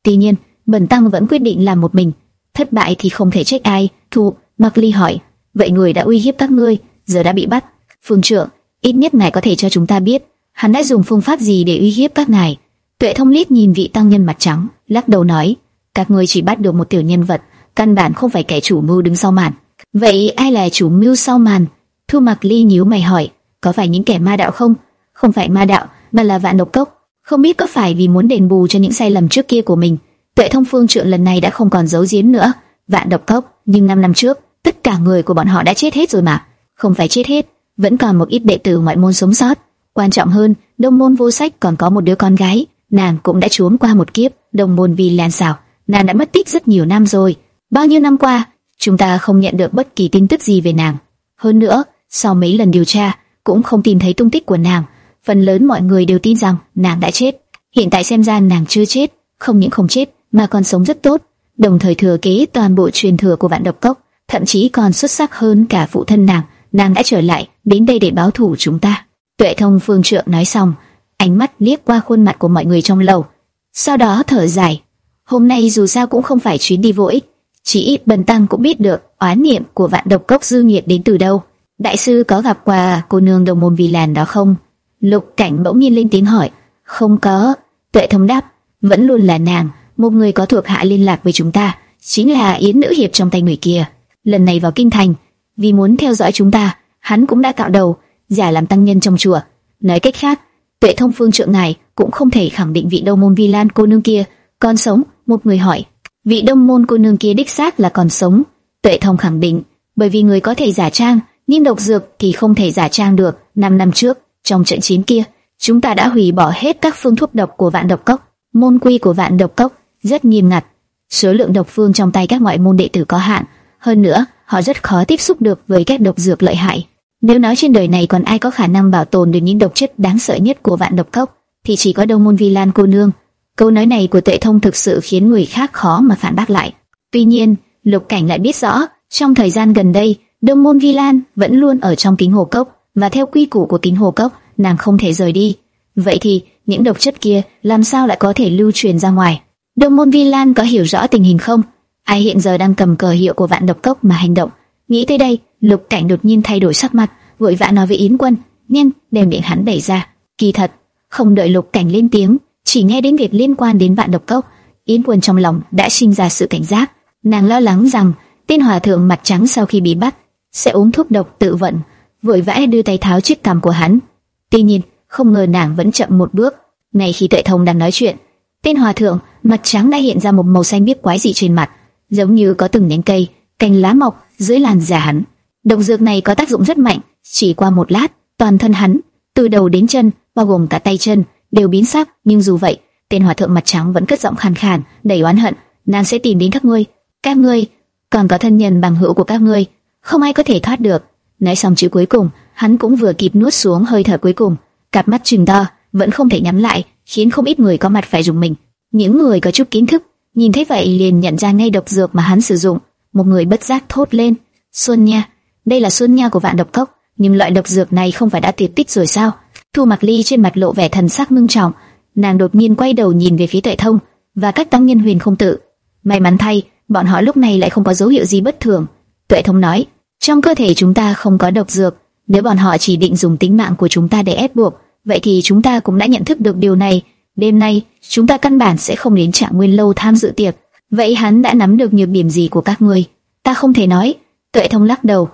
Tuy nhiên, Bần tăng vẫn quyết định làm một mình, thất bại thì không thể trách ai. Thu, Mạc Ly hỏi, vậy người đã uy hiếp các ngươi, giờ đã bị bắt. Phương trưởng, ít nhất ngài có thể cho chúng ta biết, hắn đã dùng phương pháp gì để uy hiếp các ngài. Tuệ Thông liếc nhìn vị tăng nhân mặt trắng, lắc đầu nói, các ngươi chỉ bắt được một tiểu nhân vật, căn bản không phải kẻ chủ mưu đứng sau màn. Vậy ai là chủ mưu sau màn? Thu mặc Ly nhíu mày hỏi, có phải những kẻ ma đạo không? Không phải ma đạo, mà là vạn độc cốc. Không biết có phải vì muốn đền bù cho những sai lầm trước kia của mình, Tuệ Thông Phương Trượng lần này đã không còn giấu giếm nữa. Vạn độc cốc, nhưng 5 năm trước, tất cả người của bọn họ đã chết hết rồi mà. Không phải chết hết, vẫn còn một ít đệ tử ngoại môn sống sót. Quan trọng hơn, Đông môn vô sách còn có một đứa con gái, nàng cũng đã trốn qua một kiếp. đồng môn vì lan xảo, nàng đã mất tích rất nhiều năm rồi. Bao nhiêu năm qua, chúng ta không nhận được bất kỳ tin tức gì về nàng. Hơn nữa, sau mấy lần điều tra, cũng không tìm thấy tung tích của nàng. Phần lớn mọi người đều tin rằng nàng đã chết. Hiện tại xem ra nàng chưa chết, không những không chết mà còn sống rất tốt, đồng thời thừa kế toàn bộ truyền thừa của vạn độc cốc, thậm chí còn xuất sắc hơn cả phụ thân nàng. Nàng đã trở lại đến đây để báo thù chúng ta. Tuệ Thông Phương Trượng nói xong, ánh mắt liếc qua khuôn mặt của mọi người trong lầu, sau đó thở dài. Hôm nay dù sao cũng không phải chuyến đi vô ích, chỉ ít Bần Tăng cũng biết được oán niệm của vạn độc cốc dư nhiệt đến từ đâu. Đại sư có gặp qua cô nương đồng môn vì làn đó không? Lục cảnh bỗng nhiên lên tiếng hỏi. Không có. Tuệ thông đáp. Vẫn luôn là nàng, một người có thuộc hạ liên lạc với chúng ta, chính là Yến Nữ Hiệp trong tay người kia. Lần này vào kinh thành, vì muốn theo dõi chúng ta, hắn cũng đã cạo đầu, giả làm tăng nhân trong chùa. Nói cách khác, Tuệ thông phương trượng ngài cũng không thể khẳng định vị đông môn vi lan cô nương kia còn sống. Một người hỏi, vị đông môn cô nương kia đích xác là còn sống. Tuệ thông khẳng định, bởi vì người có thể giả trang, nhưng độc dược thì không thể giả trang được. Năm năm trước, trong trận chiến kia, chúng ta đã hủy bỏ hết các phương thuốc độc của vạn độc cốc. Môn quy của vạn độc cốc rất nghiêm ngặt, số lượng độc phương trong tay các ngoại môn đệ tử có hạn, hơn nữa họ rất khó tiếp xúc được với các độc dược lợi hại. Nếu nói trên đời này còn ai có khả năng bảo tồn được những độc chất đáng sợ nhất của vạn độc cốc, thì chỉ có Đông môn Vi Lan cô nương. Câu nói này của Tuệ Thông thực sự khiến người khác khó mà phản bác lại. Tuy nhiên, Lục Cảnh lại biết rõ, trong thời gian gần đây, Đông môn Vi Lan vẫn luôn ở trong kính hồ cốc, và theo quy củ của kính hồ cốc, nàng không thể rời đi. Vậy thì, những độc chất kia làm sao lại có thể lưu truyền ra ngoài? Đông môn Vi Lan có hiểu rõ tình hình không? Ai hiện giờ đang cầm cờ hiệu của vạn độc cốc mà hành động? Nghĩ tới đây, Lục Cảnh đột nhiên thay đổi sắc mặt, vội vã nói với Yến Quân, nhanh đem miệng hắn đẩy ra. Kỳ thật, không đợi Lục Cảnh lên tiếng, chỉ nghe đến việc liên quan đến vạn độc cốc, Yến Quân trong lòng đã sinh ra sự cảnh giác. Nàng lo lắng rằng tên hòa thượng mặt trắng sau khi bị bắt sẽ uống thuốc độc tự vận, vội vã đưa tay tháo chiếc cằm của hắn. Tuy nhiên, không ngờ nàng vẫn chậm một bước. Ngay khi Tuệ Thông đang nói chuyện, tên hòa thượng mặt trắng đã hiện ra một màu xanh biếc quái dị trên mặt, giống như có từng nhánh cây, cành lá mọc dưới làn da hắn. Độc dược này có tác dụng rất mạnh, chỉ qua một lát, toàn thân hắn, từ đầu đến chân, bao gồm cả tay chân, đều biến sắc. Nhưng dù vậy, tên hòa thượng mặt trắng vẫn cất giọng khàn khàn, đầy oán hận. Nàng sẽ tìm đến các ngươi, các ngươi, còn có thân nhân bằng hữu của các ngươi, không ai có thể thoát được. Nói xong chữ cuối cùng, hắn cũng vừa kịp nuốt xuống hơi thở cuối cùng, cặp mắt trừng to, vẫn không thể nhắm lại, khiến không ít người có mặt phải dùng mình. Những người có chút kiến thức, nhìn thấy vậy liền nhận ra ngay độc dược mà hắn sử dụng. Một người bất giác thốt lên, Xuân Nha, đây là Xuân Nha của vạn độc cốc, nhưng loại độc dược này không phải đã tiệt tích rồi sao? Thu Mặc Ly trên mặt lộ vẻ thần sắc ngưng trọng, nàng đột nhiên quay đầu nhìn về phía Tuệ Thông và các tăng nhân huyền không tự. May mắn thay, bọn họ lúc này lại không có dấu hiệu gì bất thường. Tuệ Thông nói, trong cơ thể chúng ta không có độc dược, nếu bọn họ chỉ định dùng tính mạng của chúng ta để ép buộc, vậy thì chúng ta cũng đã nhận thức được điều này. Đêm nay, chúng ta căn bản sẽ không đến Trạng Nguyên lâu tham dự tiệc. Vậy hắn đã nắm được nhược điểm gì của các ngươi? Ta không thể nói. Tuệ Thông lắc đầu.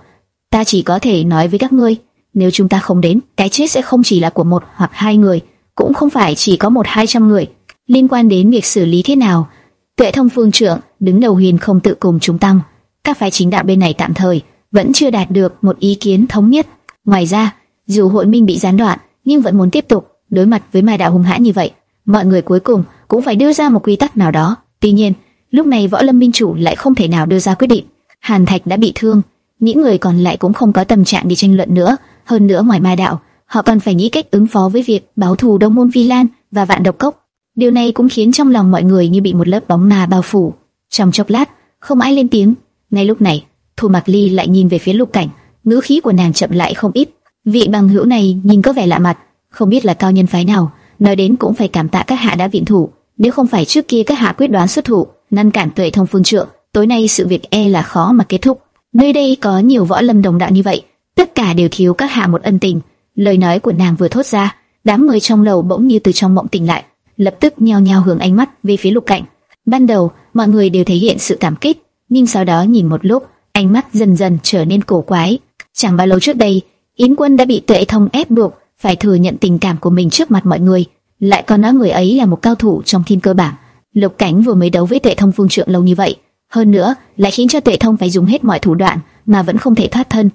Ta chỉ có thể nói với các ngươi, nếu chúng ta không đến, cái chết sẽ không chỉ là của một hoặc hai người, cũng không phải chỉ có một hai trăm người. Liên quan đến việc xử lý thế nào, Tuệ Thông phương trưởng đứng đầu huyền không tự cùng chúng tăng. Các phái chính đạo bên này tạm thời vẫn chưa đạt được một ý kiến thống nhất. Ngoài ra, dù hội minh bị gián đoạn, nhưng vẫn muốn tiếp tục đối mặt với mai đạo hung hãn như vậy, mọi người cuối cùng cũng phải đưa ra một quy tắc nào đó. Tuy nhiên, lúc này võ lâm minh chủ lại không thể nào đưa ra quyết định. Hàn Thạch đã bị thương, những người còn lại cũng không có tâm trạng đi tranh luận nữa. Hơn nữa ngoài mai đạo, họ còn phải nghĩ cách ứng phó với việc báo thù Đông môn Vi Lan và Vạn Độc Cốc. Điều này cũng khiến trong lòng mọi người như bị một lớp bóng ma bao phủ. Trong chốc lát, không ai lên tiếng. Ngay lúc này, Thu Mạc Ly lại nhìn về phía Lục Cảnh, ngữ khí của nàng chậm lại không ít. Vị bằng hữu này nhìn có vẻ lạ mặt, không biết là cao nhân phái nào, nói đến cũng phải cảm tạ các hạ đã viện thủ, nếu không phải trước kia các hạ quyết đoán xuất thủ, ngăn cản tuệ thông phương trượng, tối nay sự việc e là khó mà kết thúc. Nơi đây có nhiều võ lâm đồng đạo như vậy, tất cả đều thiếu các hạ một ân tình. Lời nói của nàng vừa thốt ra, đám người trong lầu bỗng như từ trong mộng tỉnh lại, lập tức nhao nhao hướng ánh mắt về phía Lục Cảnh. Ban đầu, mọi người đều thể hiện sự cảm kích, nhưng sau đó nhìn một lúc, ánh mắt dần dần trở nên cổ quái. Chẳng bao lâu trước đây, Yến Quân đã bị Tuệ Thông ép buộc phải thừa nhận tình cảm của mình trước mặt mọi người, lại còn nói người ấy là một cao thủ trong thiên cơ bảng. Lục Cảnh vừa mới đấu với Tuệ Thông phương trượng lâu như vậy, hơn nữa lại khiến cho Tuệ Thông phải dùng hết mọi thủ đoạn mà vẫn không thể thoát thân.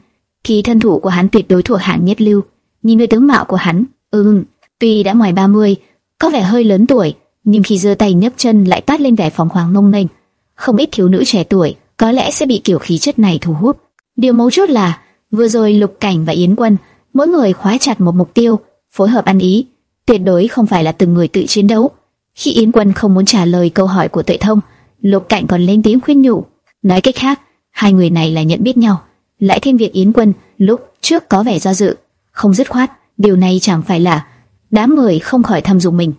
Thì thân thủ của hắn tuyệt đối thuộc hạng nhất lưu. Nhìn về tướng mạo của hắn, ừm, tuy đã ngoài 30, có vẻ hơi lớn tuổi, nhưng khi giơ tay nhấc chân lại toát lên vẻ phóng khoáng nông nênh. Không ít thiếu nữ trẻ tuổi có lẽ sẽ bị kiểu khí chất này thu hút. Điều mấu chốt là vừa rồi Lục Cảnh và Yến Quân mỗi người khóa chặt một mục tiêu, phối hợp ăn ý, tuyệt đối không phải là từng người tự chiến đấu. Khi Yến Quân không muốn trả lời câu hỏi của Tuệ Thông, Lục Cảnh còn lên tiếng khuyên nhủ. Nói cách khác, hai người này là nhận biết nhau. Lại thêm việc Yến Quân lúc trước có vẻ do dự, không dứt khoát, điều này chẳng phải là đám người không khỏi thầm dùng mình.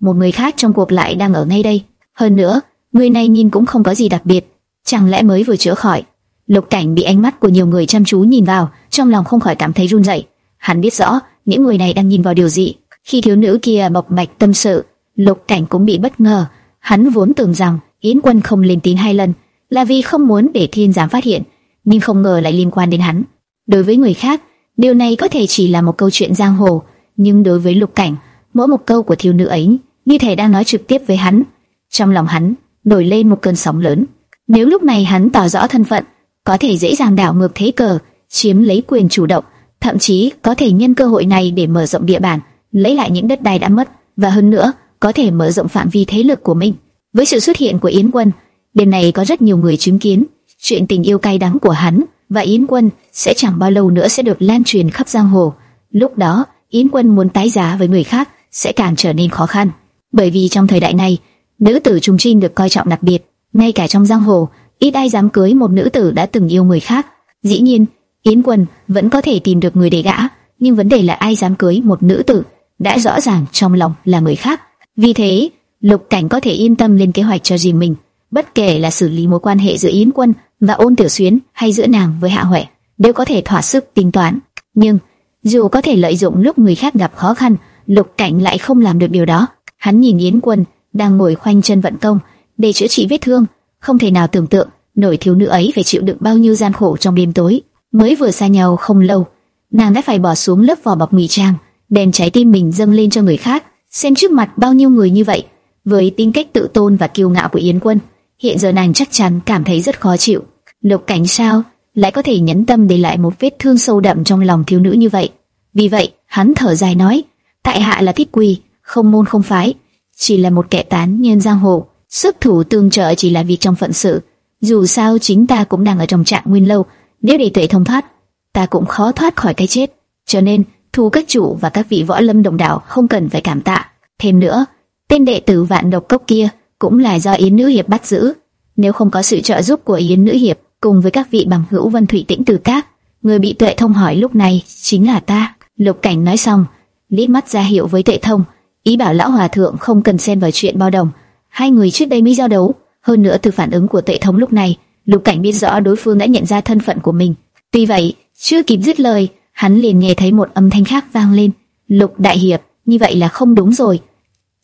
Một người khác trong cuộc lại đang ở ngay đây. Hơn nữa, người này nhìn cũng không có gì đặc biệt, chẳng lẽ mới vừa chữa khỏi? Lục Cảnh bị ánh mắt của nhiều người chăm chú nhìn vào, trong lòng không khỏi cảm thấy run rẩy. Hắn biết rõ những người này đang nhìn vào điều gì. Khi thiếu nữ kia bộc mạch tâm sự, Lục Cảnh cũng bị bất ngờ. Hắn vốn tưởng rằng Yến Quân không lên tiếng hai lần là vì không muốn để Thiên Giám phát hiện, nhưng không ngờ lại liên quan đến hắn. Đối với người khác, điều này có thể chỉ là một câu chuyện giang hồ, nhưng đối với Lục Cảnh, mỗi một câu của thiếu nữ ấy như thể đang nói trực tiếp với hắn. Trong lòng hắn nổi lên một cơn sóng lớn. Nếu lúc này hắn tỏ rõ thân phận, có thể dễ dàng đảo ngược thế cờ, chiếm lấy quyền chủ động, thậm chí có thể nhân cơ hội này để mở rộng địa bàn, lấy lại những đất đai đã mất và hơn nữa có thể mở rộng phạm vi thế lực của mình. Với sự xuất hiện của Yến Quân, đêm này có rất nhiều người chứng kiến chuyện tình yêu cay đắng của hắn và Yến Quân sẽ chẳng bao lâu nữa sẽ được lan truyền khắp giang hồ. Lúc đó, Yến Quân muốn tái giá với người khác sẽ càng trở nên khó khăn, bởi vì trong thời đại này, nữ tử trung trinh được coi trọng đặc biệt, ngay cả trong giang hồ, ít ai dám cưới một nữ tử đã từng yêu người khác. Dĩ nhiên, Yến Quân vẫn có thể tìm được người để gã, nhưng vấn đề là ai dám cưới một nữ tử đã rõ ràng trong lòng là người khác. Vì thế, Lục Cảnh có thể yên tâm lên kế hoạch cho riêng mình, bất kể là xử lý mối quan hệ giữa Yến Quân và Ôn Tiểu Xuyến hay giữa nàng với Hạ Huệ, đều có thể thỏa sức tính toán. Nhưng dù có thể lợi dụng lúc người khác gặp khó khăn, Lục Cảnh lại không làm được điều đó. Hắn nhìn Yến Quân đang ngồi khoanh chân vận công để chữa trị vết thương, không thể nào tưởng tượng nổi thiếu nữ ấy phải chịu đựng bao nhiêu gian khổ trong đêm tối. Mới vừa xa nhau không lâu, nàng đã phải bỏ xuống lớp vỏ bọc ngụy trang, đem trái tim mình dâng lên cho người khác. Xem trước mặt bao nhiêu người như vậy, với tính cách tự tôn và kiêu ngạo của Yến Quân, hiện giờ nàng chắc chắn cảm thấy rất khó chịu. Lục Cảnh sao lại có thể nhẫn tâm để lại một vết thương sâu đậm trong lòng thiếu nữ như vậy? Vì vậy, hắn thở dài nói: tại hạ là thích quỳ, không môn không phái, chỉ là một kẻ tán nhân giang hồ, sức thủ tương trợ chỉ là việc trong phận sự. Dù sao chính ta cũng đang ở trong trạng nguyên lâu, nếu để tuệ thông thoát, ta cũng khó thoát khỏi cái chết. Cho nên, thu các chủ và các vị võ lâm đồng đạo không cần phải cảm tạ. Thêm nữa, tên đệ tử vạn độc cốc kia cũng là do Yến Nữ Hiệp bắt giữ. Nếu không có sự trợ giúp của Yến Nữ Hiệp cùng với các vị bằng hữu Vân Thủy Tĩnh Từ Các, người bị tuệ thông hỏi lúc này chính là ta. Lục Cảnh nói xong, liếc mắt ra hiệu với Tệ Thông, ý bảo lão hòa thượng không cần xen vào chuyện bao đồng. Hai người trước đây mới giao đấu, hơn nữa từ phản ứng của Tệ Thông lúc này, Lục Cảnh biết rõ đối phương đã nhận ra thân phận của mình. Tuy vậy, chưa kịp dứt lời, hắn liền nghe thấy một âm thanh khác vang lên. Lục Đại Hiệp, như vậy là không đúng rồi.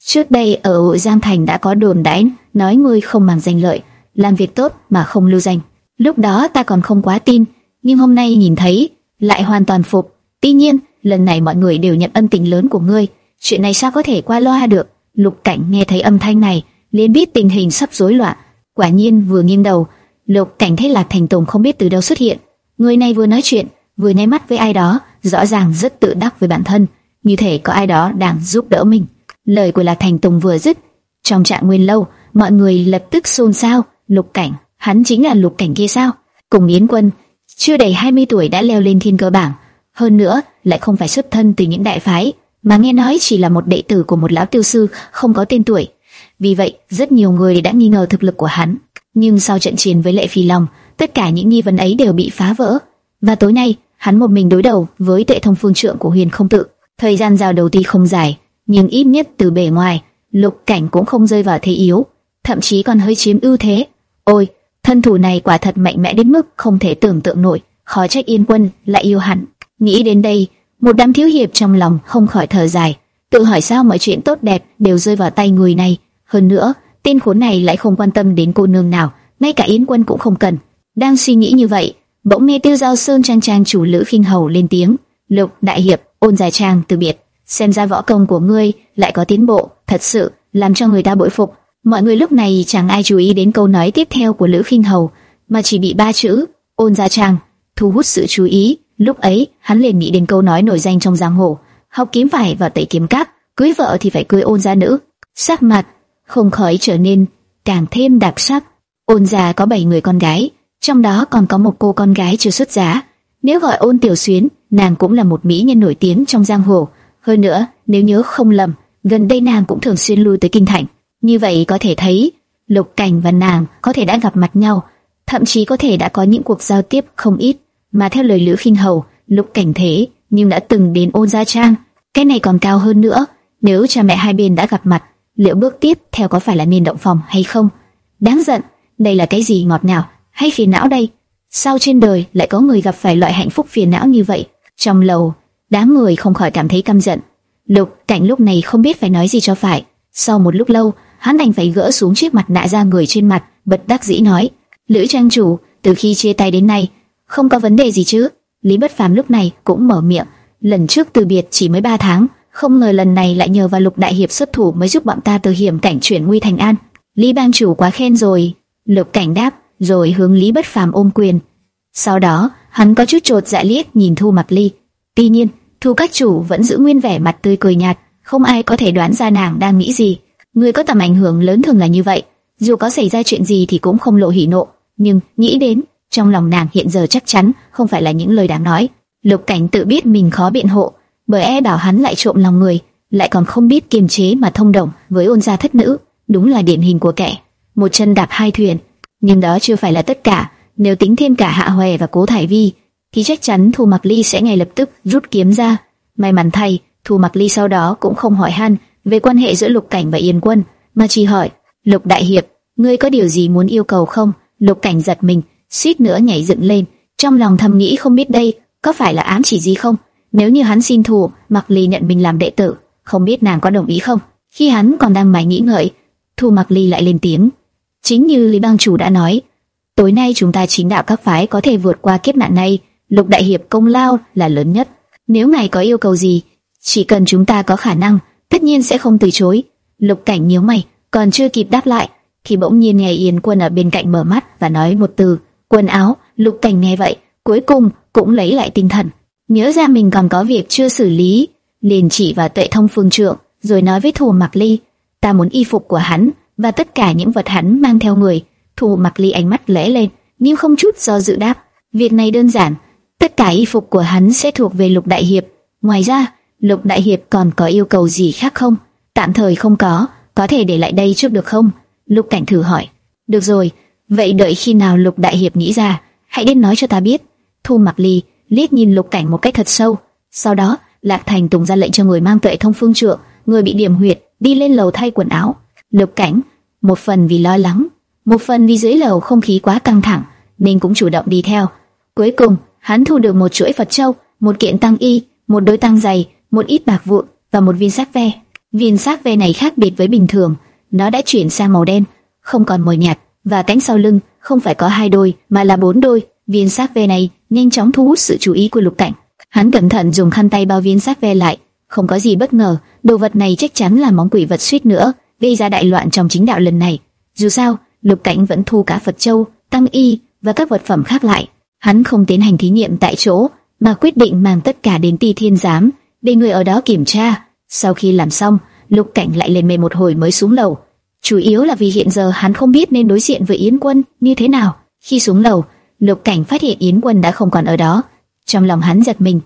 Trước đây ở Giang Thành đã có đồn đãi nói ngươi không màng danh lợi, làm việc tốt mà không lưu danh. Lúc đó ta còn không quá tin, nhưng hôm nay nhìn thấy, lại hoàn toàn phục. Tuy nhiên, lần này mọi người đều nhận ân tình lớn của ngươi, chuyện này sao có thể qua loa được? Lục Cảnh nghe thấy âm thanh này, liền biết tình hình sắp rối loạn. Quả nhiên vừa nghiêng đầu, Lục Cảnh thấy Lạc Thành Tùng không biết từ đâu xuất hiện. Người này vừa nói chuyện, vừa nháy mắt với ai đó, rõ ràng rất tự đắc với bản thân, như thể có ai đó đang giúp đỡ mình. Lời của Lạc Thành Tùng vừa dứt, trong trạng nguyên lâu, mọi người lập tức xôn xao. Lục Cảnh, hắn chính là Lục Cảnh kia sao? Cùng Yến Quân, chưa đầy 20 tuổi đã leo lên thiên cơ bảng, hơn nữa lại không phải xuất thân từ những đại phái, mà nghe nói chỉ là một đệ tử của một lão tiêu sư không có tên tuổi. Vì vậy, rất nhiều người đã nghi ngờ thực lực của hắn. Nhưng sau trận chiến với Lệ Phi Long, tất cả những nghi vấn ấy đều bị phá vỡ. Và tối nay, hắn một mình đối đầu với tệ thông phương trượng của Huyền Không Tự. Thời gian giao đầu tuy không dài, nhưng ít nhất từ bề ngoài, Lục Cảnh cũng không rơi vào thế yếu, thậm chí còn hơi chiếm ưu thế. Ôi, thân thủ này quả thật mạnh mẽ đến mức không thể tưởng tượng nổi, khó trách Yên Quân lại yêu hắn. Nghĩ đến đây, một đám thiếu hiệp trong lòng không khỏi thở dài, tự hỏi sao mọi chuyện tốt đẹp đều rơi vào tay người này. Hơn nữa, tên khốn này lại không quan tâm đến cô nương nào, ngay cả Yến Quân cũng không cần. Đang suy nghĩ như vậy, bỗng nghe Tiêu Giao Sơn trang trang chủ Lữ Khinh Hầu lên tiếng, "Lục đại hiệp, ôn dài trang từ biệt, xem ra võ công của ngươi lại có tiến bộ, thật sự làm cho người ta bội phục." Mọi người lúc này chẳng ai chú ý đến câu nói tiếp theo của Lữ Khinh Hầu, mà chỉ bị ba chữ "ôn gia trang" thu hút sự chú ý. Lúc ấy, hắn liền nghĩ đến câu nói nổi danh trong giang hồ, học kiếm phải và tẩy kiếm cát, cưới vợ thì phải cưới ôn gia nữ. Sắc mặt không khỏi trở nên càng thêm đặc sắc. Ôn gia có 7 người con gái, trong đó còn có một cô con gái chưa xuất giá. Nếu gọi ôn tiểu xuyến, nàng cũng là một mỹ nhân nổi tiếng trong giang hồ. Hơn nữa, nếu nhớ không lầm, gần đây nàng cũng thường xuyên lui tới kinh thành. Như vậy có thể thấy, Lục Cảnh và nàng có thể đã gặp mặt nhau, thậm chí có thể đã có những cuộc giao tiếp không ít. Mà theo lời Lữ Khinh Hầu, Lục Cảnh thế nhưng đã từng đến ôn gia trang, cái này còn cao hơn nữa. Nếu cha mẹ hai bên đã gặp mặt, liệu bước tiếp theo có phải là nên động phòng hay không? Đáng giận, đây là cái gì ngọt ngào hay phiền não đây? Sao trên đời lại có người gặp phải loại hạnh phúc phiền não như vậy? Trong lầu, đám người không khỏi cảm thấy căm giận. Lục Cảnh lúc này không biết phải nói gì cho phải. Sau một lúc lâu, hắn đành phải gỡ xuống chiếc mặt nạ ra người trên mặt, bật đắc dĩ nói: "Lữ trang chủ, từ khi chia tay đến nay, không có vấn đề gì chứ?" Lý Bất Phàm lúc này cũng mở miệng, lần trước từ biệt chỉ mới 3 tháng, không ngờ lần này lại nhờ vào Lục đại hiệp xuất thủ mới giúp bọn ta từ hiểm cảnh chuyển nguy thành an. Lý bang chủ quá khen rồi. Lục Cảnh đáp, rồi hướng Lý Bất Phàm ôm quyền. Sau đó, hắn có chút trột dạ liếc nhìn Thu Mặc Ly. Tuy nhiên, Thu các chủ vẫn giữ nguyên vẻ mặt tươi cười nhạt, không ai có thể đoán ra nàng đang nghĩ gì. Người có tầm ảnh hưởng lớn thường là như vậy, dù có xảy ra chuyện gì thì cũng không lộ hỉ nộ, nhưng nghĩ đến trong lòng nàng hiện giờ chắc chắn không phải là những lời đáng nói. Lục Cảnh tự biết mình khó biện hộ, bởi e bảo hắn lại trộm lòng người, lại còn không biết kiềm chế mà thông đồng với ôn gia thất nữ, đúng là điển hình của kẻ một chân đạp hai thuyền. Nhưng đó chưa phải là tất cả, nếu tính thêm cả Hạ Hoè và Cố Thải Vi, thì chắc chắn Thu Mặc Ly sẽ ngay lập tức rút kiếm ra. May mắn thay, Thu Mặc Ly sau đó cũng không hỏi han về quan hệ giữa Lục Cảnh và Yên Quân, mà chỉ hỏi: "Lục đại hiệp, ngươi có điều gì muốn yêu cầu không?" Lục Cảnh giật mình, suýt nữa nhảy dựng lên, trong lòng thầm nghĩ không biết đây có phải là ám chỉ gì không. Nếu như hắn xin Thu Mặc Ly nhận mình làm đệ tử, không biết nàng có đồng ý không? Khi hắn còn đang mải nghĩ ngợi, Thu Mặc Ly lại lên tiếng: "Chính như Lý Bang chủ đã nói, tối nay chúng ta chính đạo các phái có thể vượt qua kiếp nạn này." Lục đại hiệp công lao là lớn nhất. Nếu ngài có yêu cầu gì, chỉ cần chúng ta có khả năng, tất nhiên sẽ không từ chối. Lục cảnh nhíu mày, còn chưa kịp đáp lại, thì bỗng nhiên nghe Yên Quân ở bên cạnh mở mắt và nói một từ, quần áo. Lục cảnh nghe vậy, cuối cùng cũng lấy lại tinh thần, nhớ ra mình còn có việc chưa xử lý, liền chỉ vào tuệ thông phương trượng, rồi nói với Thù Mặc Ly, ta muốn y phục của hắn và tất cả những vật hắn mang theo người. thu Mặc Ly ánh mắt lẽ lên, nhưng không chút do dự đáp, việc này đơn giản tất cả y phục của hắn sẽ thuộc về Lục Đại Hiệp. Ngoài ra, Lục Đại Hiệp còn có yêu cầu gì khác không? Tạm thời không có, có thể để lại đây trước được không? Lục Cảnh thử hỏi. Được rồi, vậy đợi khi nào Lục Đại Hiệp nghĩ ra, hãy đến nói cho ta biết. Thu Mặc Ly liếc nhìn Lục Cảnh một cách thật sâu. Sau đó, Lạc Thành Tùng ra lệnh cho người mang tuệ thông phương trượng, người bị điểm huyệt, đi lên lầu thay quần áo. Lục Cảnh, một phần vì lo lắng, một phần vì dưới lầu không khí quá căng thẳng, nên cũng chủ động đi theo. Cuối cùng, hắn thu được một chuỗi Phật châu, một kiện tăng y, một đôi tăng giày, một ít bạc vụn và một viên sắc ve. Viên sắc ve này khác biệt với bình thường, nó đã chuyển sang màu đen, không còn mồi nhạt, và cánh sau lưng không phải có hai đôi mà là bốn đôi. Viên sắc ve này nhanh chóng thu hút sự chú ý của Lục Cảnh. Hắn cẩn thận dùng khăn tay bao viên sắc ve lại, không có gì bất ngờ, đồ vật này chắc chắn là món quỷ vật suýt nữa gây ra đại loạn trong chính đạo lần này. Dù sao, Lục Cảnh vẫn thu cả Phật châu, tăng y và các vật phẩm khác lại. Hắn không tiến hành thí nghiệm tại chỗ, mà quyết định mang tất cả đến Ti Thiên giám, để người ở đó kiểm tra. Sau khi làm xong, Lục Cảnh lại lên mê một hồi mới xuống lầu. Chủ yếu là vì hiện giờ hắn không biết nên đối diện với Yến Quân như thế nào. Khi xuống lầu, Lục Cảnh phát hiện Yến Quân đã không còn ở đó. Trong lòng hắn giật mình.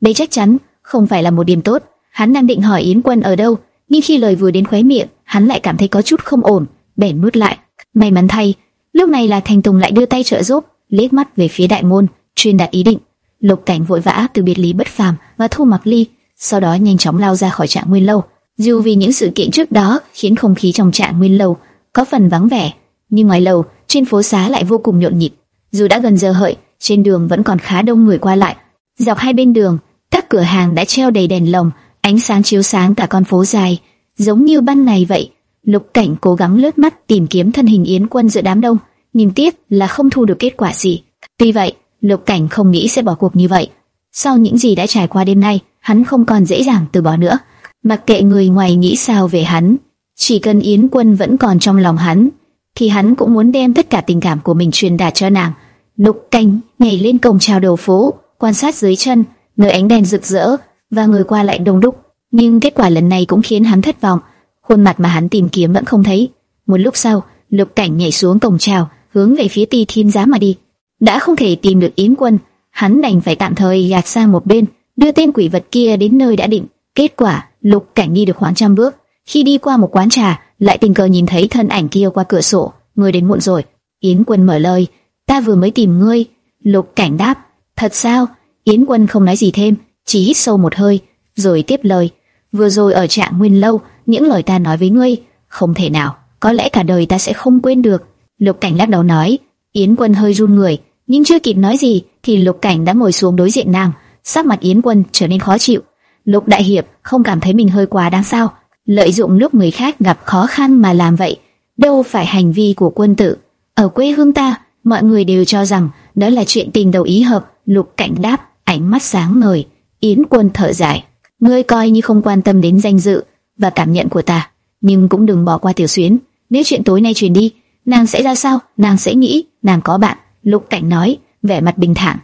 Đây chắc chắn không phải là một điểm tốt. Hắn đang định hỏi Yến Quân ở đâu, nhưng khi lời vừa đến khóe miệng, hắn lại cảm thấy có chút không ổn, bèn nuốt lại. May mắn thay, lúc này là Thành Tùng lại đưa tay trợ giúp, liếc mắt về phía đại môn, truyền đạt ý định. Lục Cảnh vội vã từ biệt Lý Bất Phàm và Thu Mặc Ly, sau đó nhanh chóng lao ra khỏi Trạng Nguyên lâu. Dù vì những sự kiện trước đó khiến không khí trong Trạng Nguyên lâu có phần vắng vẻ, nhưng ngoài lầu, trên phố xá lại vô cùng nhộn nhịp. Dù đã gần giờ hợi, trên đường vẫn còn khá đông người qua lại. Dọc hai bên đường, các cửa hàng đã treo đầy đèn lồng, ánh sáng chiếu sáng cả con phố dài, giống như ban ngày vậy. Lục Cảnh cố gắng lướt mắt tìm kiếm thân hình Yến Quân giữa đám đông, nhưng tiếc là không thu được kết quả gì. Tuy vậy, Lục Cảnh không nghĩ sẽ bỏ cuộc như vậy. Sau những gì đã trải qua đêm nay, hắn không còn dễ dàng từ bỏ nữa. Mặc kệ người ngoài nghĩ sao về hắn, chỉ cần Yến Quân vẫn còn trong lòng hắn, thì hắn cũng muốn đem tất cả tình cảm của mình truyền đạt cho nàng. Lục Cảnh nhảy lên cổng chào đầu phố, quan sát dưới chân, nơi ánh đèn rực rỡ và người qua lại đông đúc. Nhưng kết quả lần này cũng khiến hắn thất vọng. Khuôn mặt mà hắn tìm kiếm vẫn không thấy. Một lúc sau, Lục Cảnh nhảy xuống cổng chào, hướng về phía Ti Thiên Giá mà đi. Đã không thể tìm được Yến Quân, hắn đành phải tạm thời gạt sang một bên, đưa tên quỷ vật kia đến nơi đã định. Kết quả, Lục Cảnh đi được khoảng trăm bước, khi đi qua một quán trà, lại tình cờ nhìn thấy thân ảnh kia qua cửa sổ. người đến muộn rồi. Yến Quân mở lời, ta vừa mới tìm ngươi. Lục Cảnh đáp, thật sao? Yến Quân không nói gì thêm, chỉ hít sâu một hơi, rồi tiếp lời. Vừa rồi ở trạng nguyên lâu, những lời ta nói với ngươi, không thể nào, có lẽ cả đời ta sẽ không quên được. Lục Cảnh lắc đầu nói, Yến Quân hơi run người, nhưng chưa kịp nói gì thì Lục Cảnh đã ngồi xuống đối diện nàng, sắc mặt Yến Quân trở nên khó chịu. Lục Đại Hiệp không cảm thấy mình hơi quá đáng sao? Lợi dụng lúc người khác gặp khó khăn mà làm vậy, đâu phải hành vi của quân tử. Ở quê hương ta, mọi người đều cho rằng đó là chuyện tình đầu ý hợp. Lục Cảnh đáp, ánh mắt sáng ngời. Yến Quân thở dài, ngươi coi như không quan tâm đến danh dự và cảm nhận của ta, nhưng cũng đừng bỏ qua Tiểu Xuyến. Nếu chuyện tối nay truyền đi, nàng sẽ ra sao? Nàng sẽ nghĩ nàng có bạn. Lục Cảnh nói, vẻ mặt bình thản.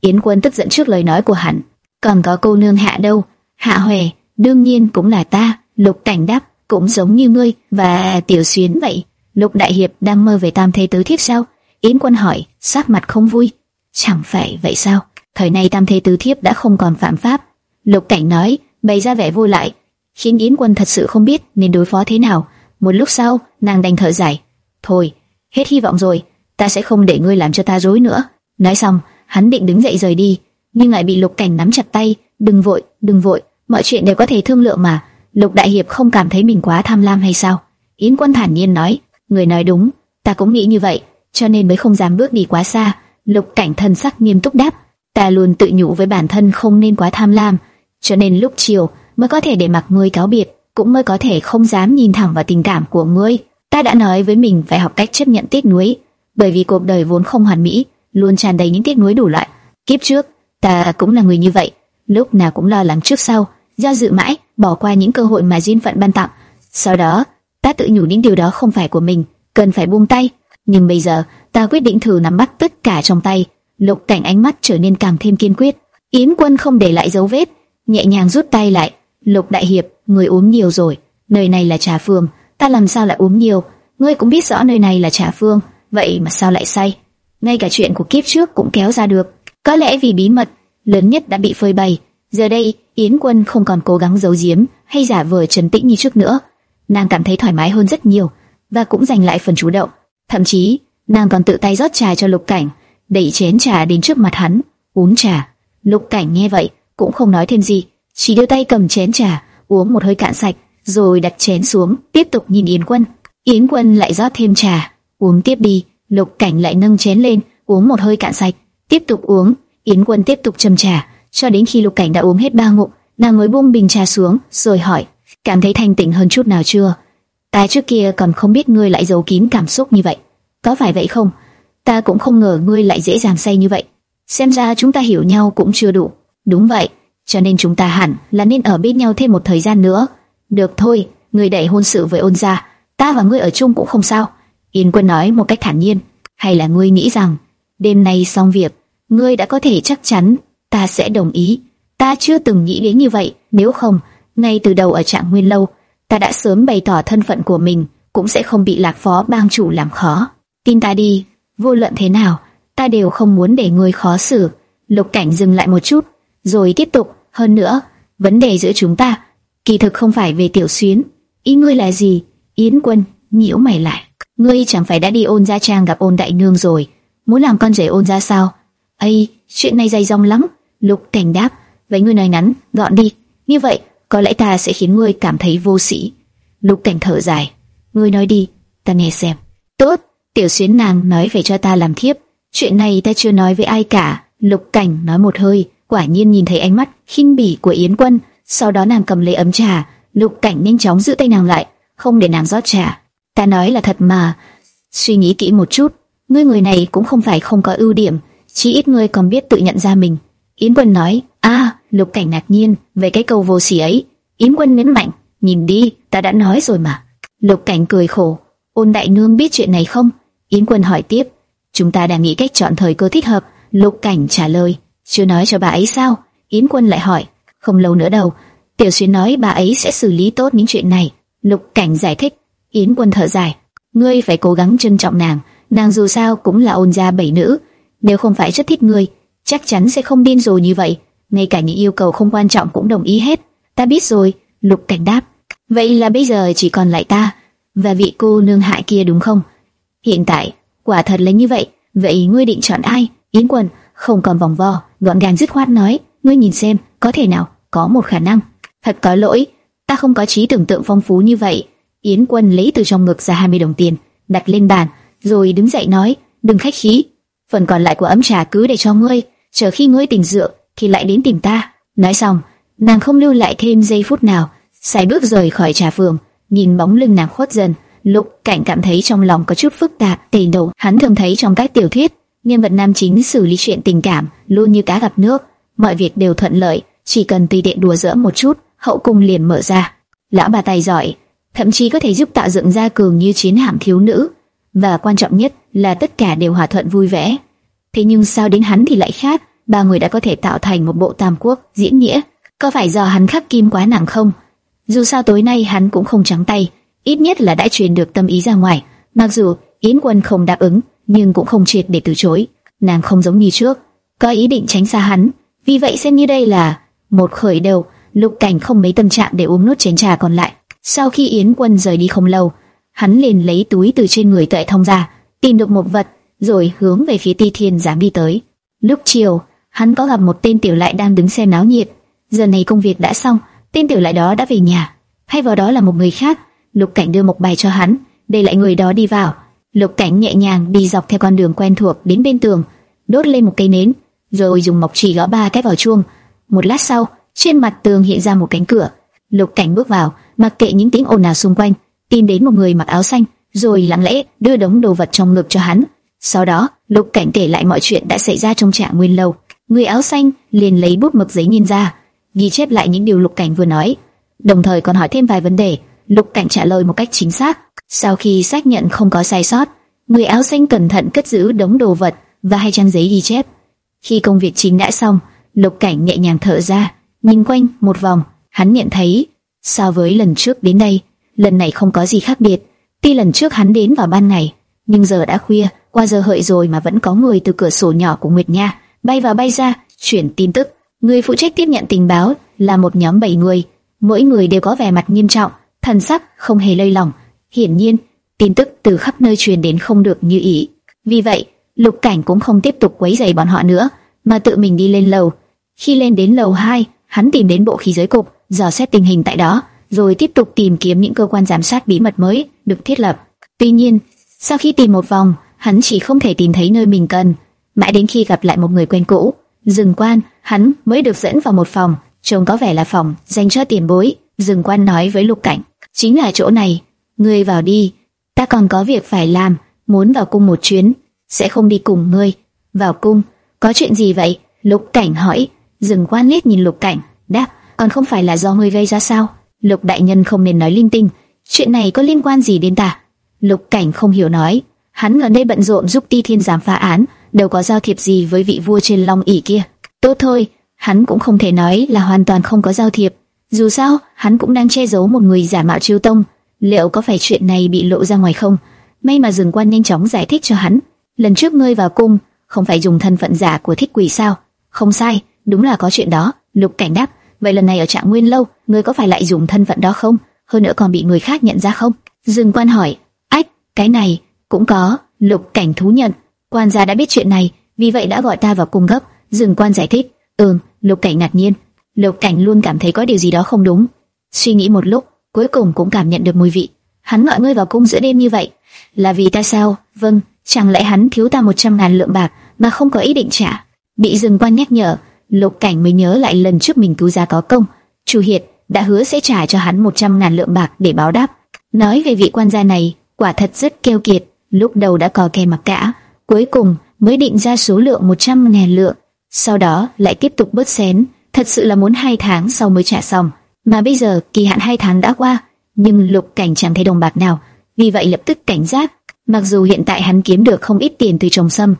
Yến Quân tức giận trước lời nói của hắn, còn có cô nương hạ đâu? Hạ Huệ, đương nhiên cũng là ta. Lục Cảnh đáp, cũng giống như ngươi và Tiểu Xuyến vậy. Lục Đại Hiệp đang mơ về tam thế tứ thiếp sao? Yến Quân hỏi, sắc mặt không vui. Chẳng phải vậy sao? Thời này tam thế tứ thiếp đã không còn phạm pháp. Lục Cảnh nói, bày ra vẻ vui lại, khiến Yến Quân thật sự không biết nên đối phó thế nào. Một lúc sau, nàng đành thở dài. Thôi, hết hy vọng rồi, ta sẽ không để ngươi làm cho ta rối nữa. Nói xong, hắn định đứng dậy rời đi, nhưng lại bị Lục Cảnh nắm chặt tay. Đừng vội, đừng vội, mọi chuyện đều có thể thương lượng mà. Lục Đại Hiệp không cảm thấy mình quá tham lam hay sao? Yến Quân thản nhiên nói, người nói đúng, ta cũng nghĩ như vậy, cho nên mới không dám bước đi quá xa. Lục Cảnh thần sắc nghiêm túc đáp, ta luôn tự nhủ với bản thân không nên quá tham lam, cho nên lúc chiều mới có thể để mặc ngươi cáo biệt, cũng mới có thể không dám nhìn thẳng vào tình cảm của ngươi. Ta đã nói với mình phải học cách chấp nhận tiếc nuối, bởi vì cuộc đời vốn không hoàn mỹ, luôn tràn đầy những tiếc nuối đủ loại. Kiếp trước, ta cũng là người như vậy, lúc nào cũng lo lắng trước sau, do dự mãi, bỏ qua những cơ hội mà duyên phận ban tặng. Sau đó, ta tự nhủ những điều đó không phải của mình, cần phải buông tay. Nhưng bây giờ, ta quyết định thử nắm bắt tất cả trong tay. Lục cảnh ánh mắt trở nên càng thêm kiên quyết. Yến Quân không để lại dấu vết, nhẹ nhàng rút tay lại. Lục đại hiệp, người uống nhiều rồi. Nơi này là trà phương, ta làm sao lại uống nhiều? Ngươi cũng biết rõ nơi này là trà phương, vậy mà sao lại say? Ngay cả chuyện của kiếp trước cũng kéo ra được. Có lẽ vì bí mật lớn nhất đã bị phơi bày. Giờ đây, Yến Quân không còn cố gắng giấu giếm hay giả vờ trấn tĩnh như trước nữa. Nàng cảm thấy thoải mái hơn rất nhiều và cũng giành lại phần chủ động. Thậm chí, nàng còn tự tay rót trà cho Lục Cảnh, đẩy chén trà đến trước mặt hắn, uống trà. Lục Cảnh nghe vậy, cũng không nói thêm gì, chỉ đưa tay cầm chén trà, uống một hơi cạn sạch, rồi đặt chén xuống, tiếp tục nhìn Yến Quân. Yến Quân lại rót thêm trà, uống tiếp đi. Lục Cảnh lại nâng chén lên, uống một hơi cạn sạch, tiếp tục uống. Yến Quân tiếp tục châm trà, cho đến khi Lục Cảnh đã uống hết ba ngụm, nàng mới buông bình trà xuống, rồi hỏi: "Cảm thấy thanh tịnh hơn chút nào chưa?" Ta trước kia còn không biết ngươi lại giấu kín cảm xúc như vậy, có phải vậy không? Ta cũng không ngờ ngươi lại dễ dàng say như vậy. Xem ra chúng ta hiểu nhau cũng chưa đủ. Đúng vậy, cho nên chúng ta hẳn là nên ở bên nhau thêm một thời gian nữa. Được thôi, người đẩy hôn sự với ôn gia, ta và ngươi ở chung cũng không sao. Yên Quân nói một cách thản nhiên. Hay là ngươi nghĩ rằng đêm nay xong việc, ngươi đã có thể chắc chắn ta sẽ đồng ý. Ta chưa từng nghĩ đến như vậy, nếu không, ngay từ đầu ở trạng nguyên lâu, ta đã sớm bày tỏ thân phận của mình, cũng sẽ không bị lạc phó bang chủ làm khó. Tin ta đi, vô luận thế nào, ta đều không muốn để ngươi khó xử. Lục cảnh dừng lại một chút, rồi tiếp tục, hơn nữa, vấn đề giữa chúng ta, kỳ thực không phải về tiểu xuyến. Ý ngươi là gì? Yến quân, nhiễu mày lại. Ngươi chẳng phải đã đi ôn gia trang gặp ôn đại nương rồi, muốn làm con rể ôn gia sao? Ây, chuyện này dày dòng lắm. Lục cảnh đáp, vậy ngươi nói ngắn, gọn đi. Như vậy, có lẽ ta sẽ khiến ngươi cảm thấy vô sĩ. Lục cảnh thở dài, ngươi nói đi, ta nghe xem. Tốt, tiểu xuyến nàng nói phải cho ta làm thiếp. Chuyện này ta chưa nói với ai cả. Lục cảnh nói một hơi, quả nhiên nhìn thấy ánh mắt khinh bỉ của Yến Quân. Sau đó nàng cầm lấy ấm trà, lục cảnh nhanh chóng giữ tay nàng lại, không để nàng rót trà. Ta nói là thật mà. Suy nghĩ kỹ một chút, ngươi người này cũng không phải không có ưu điểm, chỉ ít ngươi còn biết tự nhận ra mình. Yến Quân nói, a, Lục Cảnh ngạc nhiên về cái câu vô sỉ ấy. Yến Quân nhấn mạnh, nhìn đi, ta đã nói rồi mà. Lục Cảnh cười khổ, ôn đại nương biết chuyện này không? Yến Quân hỏi tiếp, chúng ta đang nghĩ cách chọn thời cơ thích hợp. Lục Cảnh trả lời, chưa nói cho bà ấy sao? Yến Quân lại hỏi, không lâu nữa đâu. Tiểu Xuyên nói bà ấy sẽ xử lý tốt những chuyện này. Lục Cảnh giải thích, Yến Quân thở dài, ngươi phải cố gắng trân trọng nàng, nàng dù sao cũng là ôn gia bảy nữ, nếu không phải rất thích ngươi, chắc chắn sẽ không điên rồ như vậy, ngay cả những yêu cầu không quan trọng cũng đồng ý hết. Ta biết rồi, Lục Cảnh đáp. Vậy là bây giờ chỉ còn lại ta và vị cô nương hại kia đúng không? Hiện tại, quả thật là như vậy. Vậy ngươi định chọn ai? Yến Quân không còn vòng vo, gọn gàng dứt khoát nói, ngươi nhìn xem, có thể nào, có một khả năng. Thật có lỗi, ta không có trí tưởng tượng phong phú như vậy. Yến Quân lấy từ trong ngực ra 20 đồng tiền, đặt lên bàn, rồi đứng dậy nói, đừng khách khí, phần còn lại của ấm trà cứ để cho ngươi, chờ khi ngươi tỉnh rượu thì lại đến tìm ta. Nói xong, nàng không lưu lại thêm giây phút nào, xài bước rời khỏi trà phường, nhìn bóng lưng nàng khuất dần. Lục Cảnh cảm thấy trong lòng có chút phức tạp. Từ đầu, hắn thường thấy trong các tiểu thuyết, nhân vật nam chính xử lý chuyện tình cảm luôn như cá gặp nước, mọi việc đều thuận lợi, chỉ cần tùy tiện đùa giỡn một chút, hậu cung liền mở ra. Lão bà tài giỏi, thậm chí có thể giúp tạo dựng ra cường như chiến hạm thiếu nữ, và quan trọng nhất là tất cả đều hòa thuận vui vẻ. Thế nhưng sao đến hắn thì lại khác, ba người đã có thể tạo thành một bộ tam quốc diễn nghĩa. Có phải do hắn khắc kim quá nặng không? Dù sao tối nay hắn cũng không trắng tay, ít nhất là đã truyền được tâm ý ra ngoài. Mặc dù Yến Quân không đáp ứng, nhưng cũng không triệt để từ chối. Nàng không giống như trước, có ý định tránh xa hắn, vì vậy xem như đây là một khởi đầu. Lục Cảnh không mấy tâm trạng để uống nốt chén trà còn lại. Sau khi Yến Quân rời đi không lâu, hắn liền lấy túi từ trên người Tuệ Thông ra, tìm được một vật, rồi hướng về phía Ti Thiên giám đi tới. Lúc chiều, hắn có gặp một tên tiểu lại đang đứng xem náo nhiệt. Giờ này công việc đã xong, tên tiểu lại đó đã về nhà. Thay vào đó là một người khác. Lục Cảnh đưa một bài cho hắn, để lại người đó đi vào. Lục Cảnh nhẹ nhàng đi dọc theo con đường quen thuộc đến bên tường, đốt lên một cây nến, rồi dùng mộc chỉ gõ ba cái vào chuông. Một lát sau, trên mặt tường hiện ra một cánh cửa. Lục Cảnh bước vào, mặc kệ những tiếng ồn nào xung quanh, tìm đến một người mặc áo xanh, rồi lặng lẽ đưa đống đồ vật trong ngực cho hắn. Sau đó, Lục Cảnh kể lại mọi chuyện đã xảy ra trong trạng nguyên lâu. Người áo xanh liền lấy bút mực giấy nhìn ra, ghi chép lại những điều Lục Cảnh vừa nói, đồng thời còn hỏi thêm vài vấn đề. Lục Cảnh trả lời một cách chính xác. Sau khi xác nhận không có sai sót, người áo xanh cẩn thận cất giữ đống đồ vật và hai trang giấy ghi chép. Khi công việc chính đã xong, Lục Cảnh nhẹ nhàng thở ra, nhìn quanh một vòng, hắn nhận thấy so với lần trước đến đây, lần này không có gì khác biệt. Tuy lần trước hắn đến vào ban ngày, nhưng giờ đã khuya, qua giờ hợi rồi mà vẫn có người từ cửa sổ nhỏ của Nguyệt Nha bay vào bay ra, chuyển tin tức. Người phụ trách tiếp nhận tình báo là một nhóm 7 người, mỗi người đều có vẻ mặt nghiêm trọng, thần sắc không hề lơi lỏng. Hiển nhiên, tin tức từ khắp nơi truyền đến không được như ý. Vì vậy, Lục Cảnh cũng không tiếp tục quấy rầy bọn họ nữa, mà tự mình đi lên lầu. Khi lên đến lầu 2, hắn tìm đến bộ khí giới cục, dò xét tình hình tại đó, rồi tiếp tục tìm kiếm những cơ quan giám sát bí mật mới được thiết lập. Tuy nhiên, sau khi tìm một vòng, hắn chỉ không thể tìm thấy nơi mình cần. Mãi đến khi gặp lại một người quen cũ, Dừng Quan, hắn mới được dẫn vào một phòng, trông có vẻ là phòng dành cho tiền bối. Dừng Quan nói với Lục Cảnh, chính là chỗ này, ngươi vào đi, ta còn có việc phải làm, muốn vào cung một chuyến, sẽ không đi cùng ngươi. Vào cung, có chuyện gì vậy? Lục Cảnh hỏi. Dừng Quan liếc nhìn Lục Cảnh, đáp, còn không phải là do ngươi gây ra sao? Lục đại nhân không nên nói linh tinh, chuyện này có liên quan gì đến ta? Lục Cảnh không hiểu nói, hắn gần đây bận rộn giúp Ti Thiên giám phá án, đâu có giao thiệp gì với vị vua trên long ỷ kia. Tốt thôi, hắn cũng không thể nói là hoàn toàn không có giao thiệp. Dù sao, hắn cũng đang che giấu một người giả mạo Chiêu Tông. Liệu có phải chuyện này bị lộ ra ngoài không? May mà dừng quan nhanh chóng giải thích cho hắn. Lần trước ngươi vào cung, không phải dùng thân phận giả của thích quỷ sao? Không sai, đúng là có chuyện đó. Lục cảnh đáp. Vậy lần này ở trạng nguyên lâu, ngươi có phải lại dùng thân phận đó không? Hơn nữa còn bị người khác nhận ra không? Dừng quan hỏi. Ách, cái này cũng có. Lục cảnh thú nhận. Quan gia đã biết chuyện này, vì vậy đã gọi ta vào cung gấp. Dừng quan giải thích. Ừm, lục cảnh ngạc nhiên. Lục cảnh luôn cảm thấy có điều gì đó không đúng. Suy nghĩ một lúc, cuối cùng cũng cảm nhận được mùi vị. Hắn gọi ngươi vào cung giữa đêm như vậy, là vì ta sao? Vâng, chẳng lẽ hắn thiếu ta một trăm ngàn lượng bạc mà không có ý định trả? Bị dừng quan nhắc nhở, lục cảnh mới nhớ lại lần trước mình cứu gia có công, Chu Hiệt đã hứa sẽ trả cho hắn một trăm ngàn lượng bạc để báo đáp. Nói về vị quan gia này, quả thật rất keo kiệt, lúc đầu đã có kè mặc cả, cuối cùng mới định ra số lượng một trăm ngàn lượng, sau đó lại tiếp tục bớt xén, thật sự là muốn hai tháng sau mới trả xong. Mà bây giờ kỳ hạn hai tháng đã qua, nhưng Lục Cảnh chẳng thấy đồng bạc nào, vì vậy lập tức cảnh giác. Mặc dù hiện tại hắn kiếm được không ít tiền từ trồng sâm,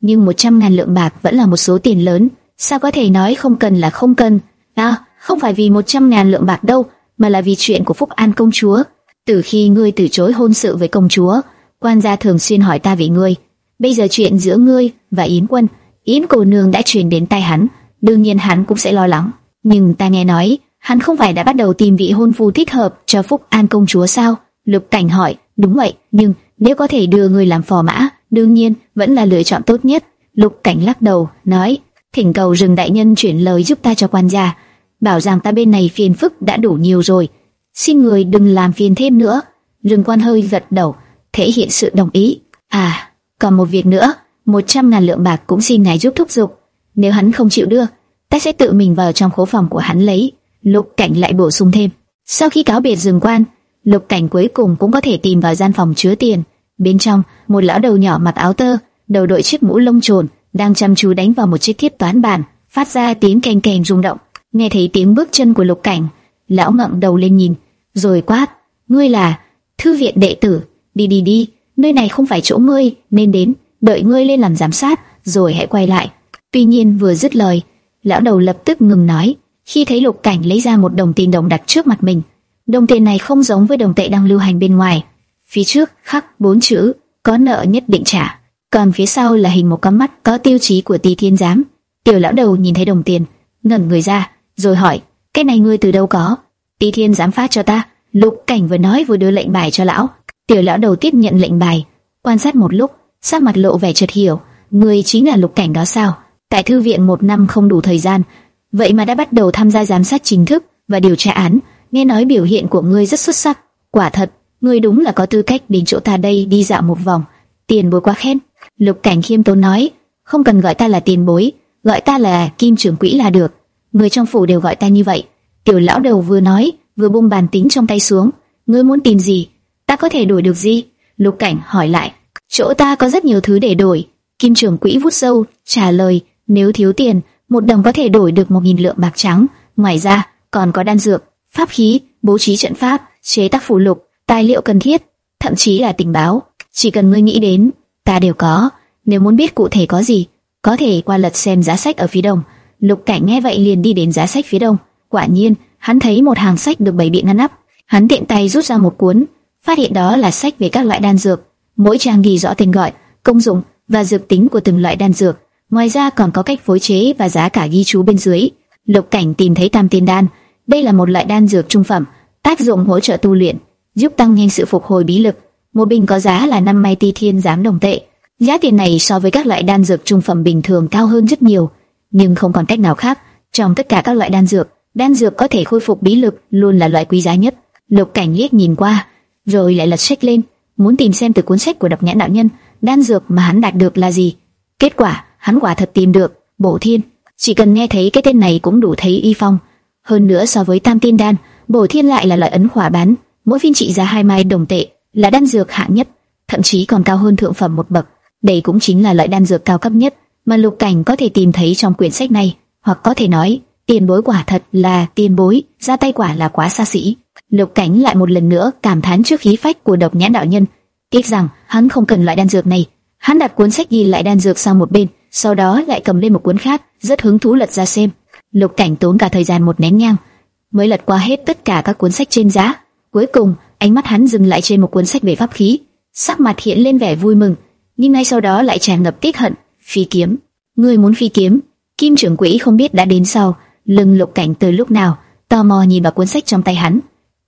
nhưng một trăm ngàn lượng bạc vẫn là một số tiền lớn, sao có thể nói không cần là không cần? À, không phải vì một trăm ngàn lượng bạc đâu, mà là vì chuyện của Phúc An công chúa. Từ khi ngươi từ chối hôn sự với công chúa, quan gia thường xuyên hỏi ta về ngươi. Bây giờ chuyện giữa ngươi và Yến Quân, Yến cô nương đã truyền đến tai hắn, đương nhiên hắn cũng sẽ lo lắng. Nhưng ta nghe nói, hắn không phải đã bắt đầu tìm vị hôn phu thích hợp cho Phúc An công chúa sao? Lục Cảnh hỏi, đúng vậy, nhưng nếu có thể đưa người làm phò mã, đương nhiên vẫn là lựa chọn tốt nhất. Lục Cảnh lắc đầu, nói, thỉnh cầu rừng đại nhân chuyển lời giúp ta cho quan gia, bảo rằng ta bên này phiền phức đã đủ nhiều rồi, xin người đừng làm phiền thêm nữa. Rừng quan hơi gật đầu, thể hiện sự đồng ý. À, còn một việc nữa, một trăm ngàn lượng bạc cũng xin ngài giúp thúc giục. Nếu hắn không chịu đưa, ta sẽ tự mình vào trong khố phòng của hắn lấy. Lục Cảnh lại bổ sung thêm. Sau khi cáo biệt rừng quan, Lục Cảnh cuối cùng cũng có thể tìm vào gian phòng chứa tiền. Bên trong, một lão đầu nhỏ mặc áo tơ, đầu đội chiếc mũ lông trồn, đang chăm chú đánh vào một chiếc thiết toán bàn, phát ra tiếng keng keng rung động. Nghe thấy tiếng bước chân của Lục Cảnh, lão ngẩng đầu lên nhìn, rồi quát: "Ngươi là thư viện đệ tử? Đi đi đi, nơi này không phải chỗ ngươi nên đến, đợi ngươi lên làm giám sát, rồi hãy quay lại." Tuy nhiên vừa dứt lời, lão đầu lập tức ngừng nói, khi thấy Lục Cảnh lấy ra một đồng tiền đồng đặt trước mặt mình. Đồng tiền này không giống với đồng tệ đang lưu hành bên ngoài. Phía trước khắc bốn chữ có nợ nhất định trả, còn phía sau là hình một con mắt có tiêu chí của Tỳ Thiên giám. Tiểu lão đầu nhìn thấy đồng tiền, ngẩn người ra, rồi hỏi: "Cái này ngươi từ đâu có?" Tỳ Thiên giám phát cho ta. Lục Cảnh vừa nói vừa đưa lệnh bài cho lão. Tiểu lão đầu tiếp nhận lệnh bài, quan sát một lúc, sắc mặt lộ vẻ chợt hiểu, người chính là Lục Cảnh đó sao? Tại thư viện một năm không đủ thời gian, vậy mà đã bắt đầu tham gia giám sát chính thức và điều tra án. Nghe nói biểu hiện của ngươi rất xuất sắc, quả thật, ngươi đúng là có tư cách đến chỗ ta đây đi dạo một vòng. Tiền bối quá khen. Lục Cảnh khiêm tốn nói, không cần gọi ta là tiền bối, gọi ta là Kim trưởng quỹ là được. Người trong phủ đều gọi ta như vậy. Tiểu lão đầu vừa nói, vừa buông bàn tính trong tay xuống. Ngươi muốn tìm gì? Ta có thể đổi được gì? Lục Cảnh hỏi lại. Chỗ ta có rất nhiều thứ để đổi. Kim trưởng quỹ vút sâu trả lời, nếu thiếu tiền, một đồng có thể đổi được một nghìn lượng bạc trắng. Ngoài ra, còn có đan dược, pháp khí, bố trí trận pháp, chế tác phù lục, tài liệu cần thiết, thậm chí là tình báo. Chỉ cần ngươi nghĩ đến, ta đều có. Nếu muốn biết cụ thể có gì, có thể qua lật xem giá sách ở phía đông. Lục Cảnh nghe vậy liền đi đến giá sách phía đông. Quả nhiên, hắn thấy một hàng sách được bày biện ngăn nắp. Hắn tiện tay rút ra một cuốn, phát hiện đó là sách về các loại đan dược. Mỗi trang ghi rõ tên gọi, công dụng và dược tính của từng loại đan dược. Ngoài ra còn có cách phối chế và giá cả ghi chú bên dưới. Lục Cảnh tìm thấy Tam Tiên Đan, đây là một loại đan dược trung phẩm, tác dụng hỗ trợ tu luyện, giúp tăng nhanh sự phục hồi bí lực. Một bình có giá là 5 mai ti thiên giám đồng tệ. Giá tiền này so với các loại đan dược trung phẩm bình thường cao hơn rất nhiều, nhưng không còn cách nào khác. Trong tất cả các loại đan dược, đan dược có thể khôi phục bí lực luôn là loại quý giá nhất. Lục Cảnh liếc nhìn qua, rồi lại lật sách lên, muốn tìm xem từ cuốn sách của độc nhãn đạo nhân, đan dược mà hắn đạt được là gì. Kết quả, hắn quả thật tìm được, Bổ Thiên. Chỉ cần nghe thấy cái tên này cũng đủ thấy y phong. Hơn nữa so với Tam Tiên Đan, Bổ Thiên lại là loại ấn khỏa bán, mỗi viên trị giá hai mai đồng tệ, là đan dược hạng nhất, thậm chí còn cao hơn thượng phẩm một bậc. Đây cũng chính là loại đan dược cao cấp nhất mà Lục Cảnh có thể tìm thấy trong quyển sách này, hoặc có thể nói, tiền bối quả thật là tiền bối, ra tay quả là quá xa xỉ. Lục Cảnh lại một lần nữa cảm thán trước khí phách của độc nhãn đạo nhân, tiếc rằng hắn không cần loại đan dược này. Hắn đặt cuốn sách ghi lại đan dược sang một bên, sau đó lại cầm lên một cuốn khác, rất hứng thú lật ra xem. Lục Cảnh tốn cả thời gian một nén nhang, mới lật qua hết tất cả các cuốn sách trên giá. Cuối cùng, ánh mắt hắn dừng lại trên một cuốn sách về pháp khí, sắc mặt hiện lên vẻ vui mừng, nhưng ngay sau đó lại tràn ngập tiếc hận. Phi kiếm, ngươi muốn phi kiếm? Kim trưởng quỹ không biết đã đến sau, lưng Lục Cảnh từ lúc nào, tò mò nhìn vào cuốn sách trong tay hắn,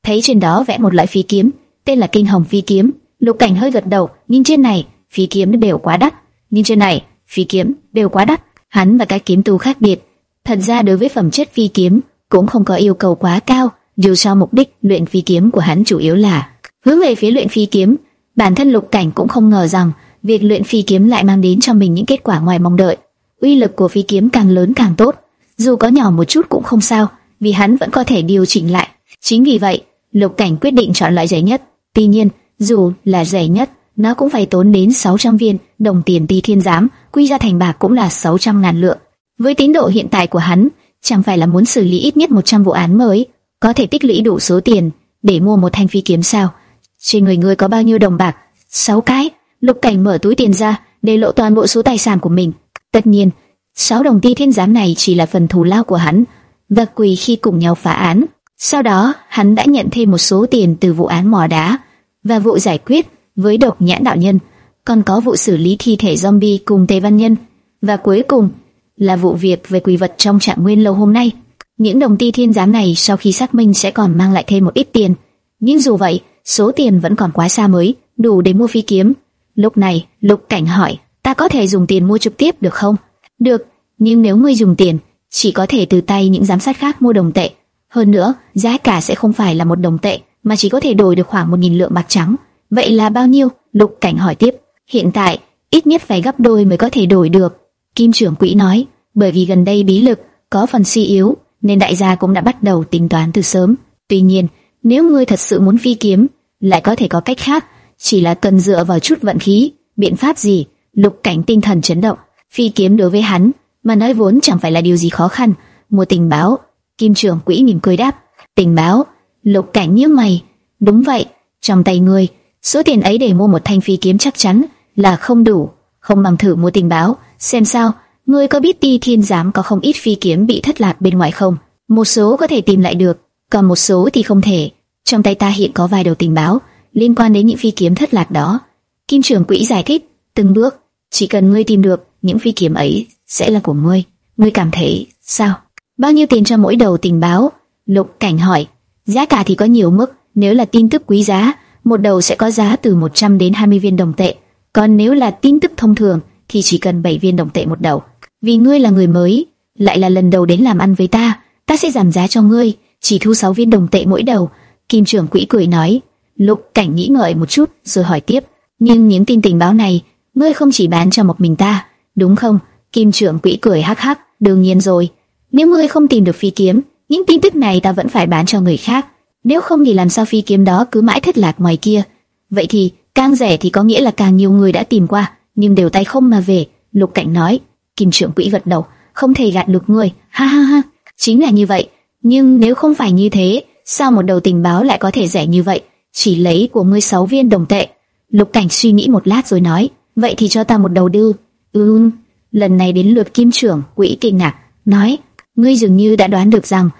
thấy trên đó vẽ một loại phi kiếm, tên là Kinh Hồng phi kiếm. Lục Cảnh hơi gật đầu, nhưng trên này phi kiếm đều quá đắt, nhưng trên này phi kiếm đều quá đắt. Hắn và các kiếm tu khác biệt, thật ra đối với phẩm chất phi kiếm cũng không có yêu cầu quá cao, dù sao mục đích luyện phi kiếm của hắn chủ yếu là hướng về phía luyện phi kiếm. Bản thân Lục Cảnh cũng không ngờ rằng việc luyện phi kiếm lại mang đến cho mình những kết quả ngoài mong đợi. Uy lực của phi kiếm càng lớn càng tốt, dù có nhỏ một chút cũng không sao, vì hắn vẫn có thể điều chỉnh lại. Chính vì vậy, Lục Cảnh quyết định chọn loại rẻ nhất. Tuy nhiên, dù là rẻ nhất, nó cũng phải tốn đến 600 viên đồng tiền ti thiên giám, quy ra thành bạc cũng là 600 ngàn lượng. Với tín độ hiện tại của hắn, chẳng phải là muốn xử lý ít nhất 100 vụ án mới, có thể tích lũy đủ số tiền để mua một thanh phi kiếm sao? Trên người ngươi có bao nhiêu đồng bạc? 6 cái. Lục Cảnh mở túi tiền ra, để lộ toàn bộ số tài sản của mình. Tất nhiên, 6 đồng ti thiên giám này chỉ là phần thù lao của hắn và quỳ khi cùng nhau phá án. Sau đó, hắn đã nhận thêm một số tiền từ vụ án mỏ đá và vụ giải quyết với độc nhãn đạo nhân, còn có vụ xử lý thi thể zombie cùng Tề Văn Nhân, và cuối cùng là vụ việc về quỷ vật trong trạng nguyên lâu hôm nay. Những đồng ti thiên giám này sau khi xác minh sẽ còn mang lại thêm một ít tiền, nhưng dù vậy, số tiền vẫn còn quá xa mới đủ để mua phi kiếm. Lúc này, Lục Cảnh hỏi, ta có thể dùng tiền mua trực tiếp được không? Được, nhưng nếu ngươi dùng tiền, chỉ có thể từ tay những giám sát khác mua đồng tệ. Hơn nữa, giá cả sẽ không phải là một đồng tệ, mà chỉ có thể đổi được khoảng một nghìn lượng bạc trắng. Vậy là bao nhiêu? Lục Cảnh hỏi tiếp. Hiện tại, ít nhất phải gấp đôi mới có thể đổi được. Kim trưởng quỹ nói, bởi vì gần đây bí lực có phần suy yếu, nên đại gia cũng đã bắt đầu tính toán từ sớm. Tuy nhiên, nếu ngươi thật sự muốn phi kiếm, lại có thể có cách khác, chỉ là cần dựa vào chút vận khí, biện pháp gì? Lục Cảnh tinh thần chấn động. Phi kiếm đối với hắn, mà nói vốn chẳng phải là điều gì khó khăn. Mua tình báo, Kim trưởng quỹ mỉm cười đáp, tình báo. Lục Cảnh nhíu mày, đúng vậy, trong tay ngươi Số tiền ấy để mua một thanh phi kiếm chắc chắn là không đủ, không bằng thử mua tình báo, xem sao. ngươi có biết Ti Thiên giám có không ít phi kiếm bị thất lạc bên ngoài không? Một số có thể tìm lại được, còn một số thì không thể. Trong tay ta hiện có vài đầu tình báo liên quan đến những phi kiếm thất lạc đó. Kim trưởng quỹ giải thích từng bước, chỉ cần ngươi tìm được những phi kiếm ấy sẽ là của ngươi. Ngươi cảm thấy sao? Bao nhiêu tiền cho mỗi đầu tình báo? Lục Cảnh hỏi. Giá cả thì có nhiều mức, nếu là tin tức quý giá, một đầu sẽ có giá từ 100 đến 20 viên đồng tệ, còn nếu là tin tức thông thường thì chỉ cần 7 viên đồng tệ một đầu. Vì ngươi là người mới, lại là lần đầu đến làm ăn với ta, ta sẽ giảm giá cho ngươi, chỉ thu 6 viên đồng tệ mỗi đầu. Kim trưởng quỹ cười nói. Lục Cảnh nghĩ ngợi một chút rồi hỏi tiếp, nhưng những tin tình báo này, ngươi không chỉ bán cho một mình ta, đúng không? Kim trưởng quỹ cười hắc hắc, đương nhiên rồi. Nếu ngươi không tìm được phi kiếm, những tin tức này ta vẫn phải bán cho người khác. Nếu không thì làm sao phi kiếm đó cứ mãi thất lạc ngoài kia? Vậy thì càng rẻ thì có nghĩa là càng nhiều người đã tìm qua, nhưng đều tay không mà về. Lục Cảnh nói. Kim trưởng quỹ gật đầu, không thể gạt được ngươi. Ha ha ha, chính là như vậy. Nhưng nếu không phải như thế, sao một đầu tình báo lại có thể rẻ như vậy? Chỉ lấy của ngươi sáu viên đồng tệ. Lục Cảnh suy nghĩ một lát rồi nói, vậy thì cho ta một đầu đưa. Ừ, lần này đến lượt Kim trưởng quỹ kinh ngạc, nói, ngươi dường như đã đoán được rằng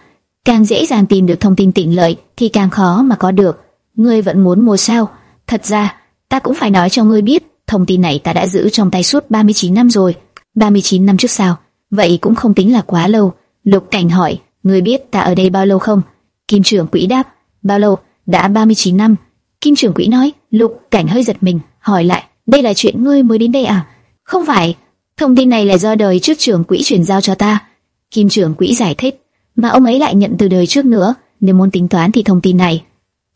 càng dễ dàng tìm được thông tin tiện lợi thì càng khó mà có được. Ngươi vẫn muốn mua sao? Thật ra, ta cũng phải nói cho ngươi biết, thông tin này ta đã giữ trong tay suốt 39 năm rồi. 39 năm trước sao? Vậy cũng không tính là quá lâu. Lục Cảnh hỏi, ngươi biết ta ở đây bao lâu không? Kim trưởng quỹ đáp, bao lâu? Đã 39 năm. Kim trưởng quỹ nói, Lục Cảnh hơi giật mình, hỏi lại, đây là chuyện ngươi mới đến đây à? Không phải, thông tin này là do đời trước trưởng quỹ truyền giao cho ta. Kim trưởng quỹ giải thích, mà ông ấy lại nhận từ đời trước nữa, nếu muốn tính toán thì thông tin này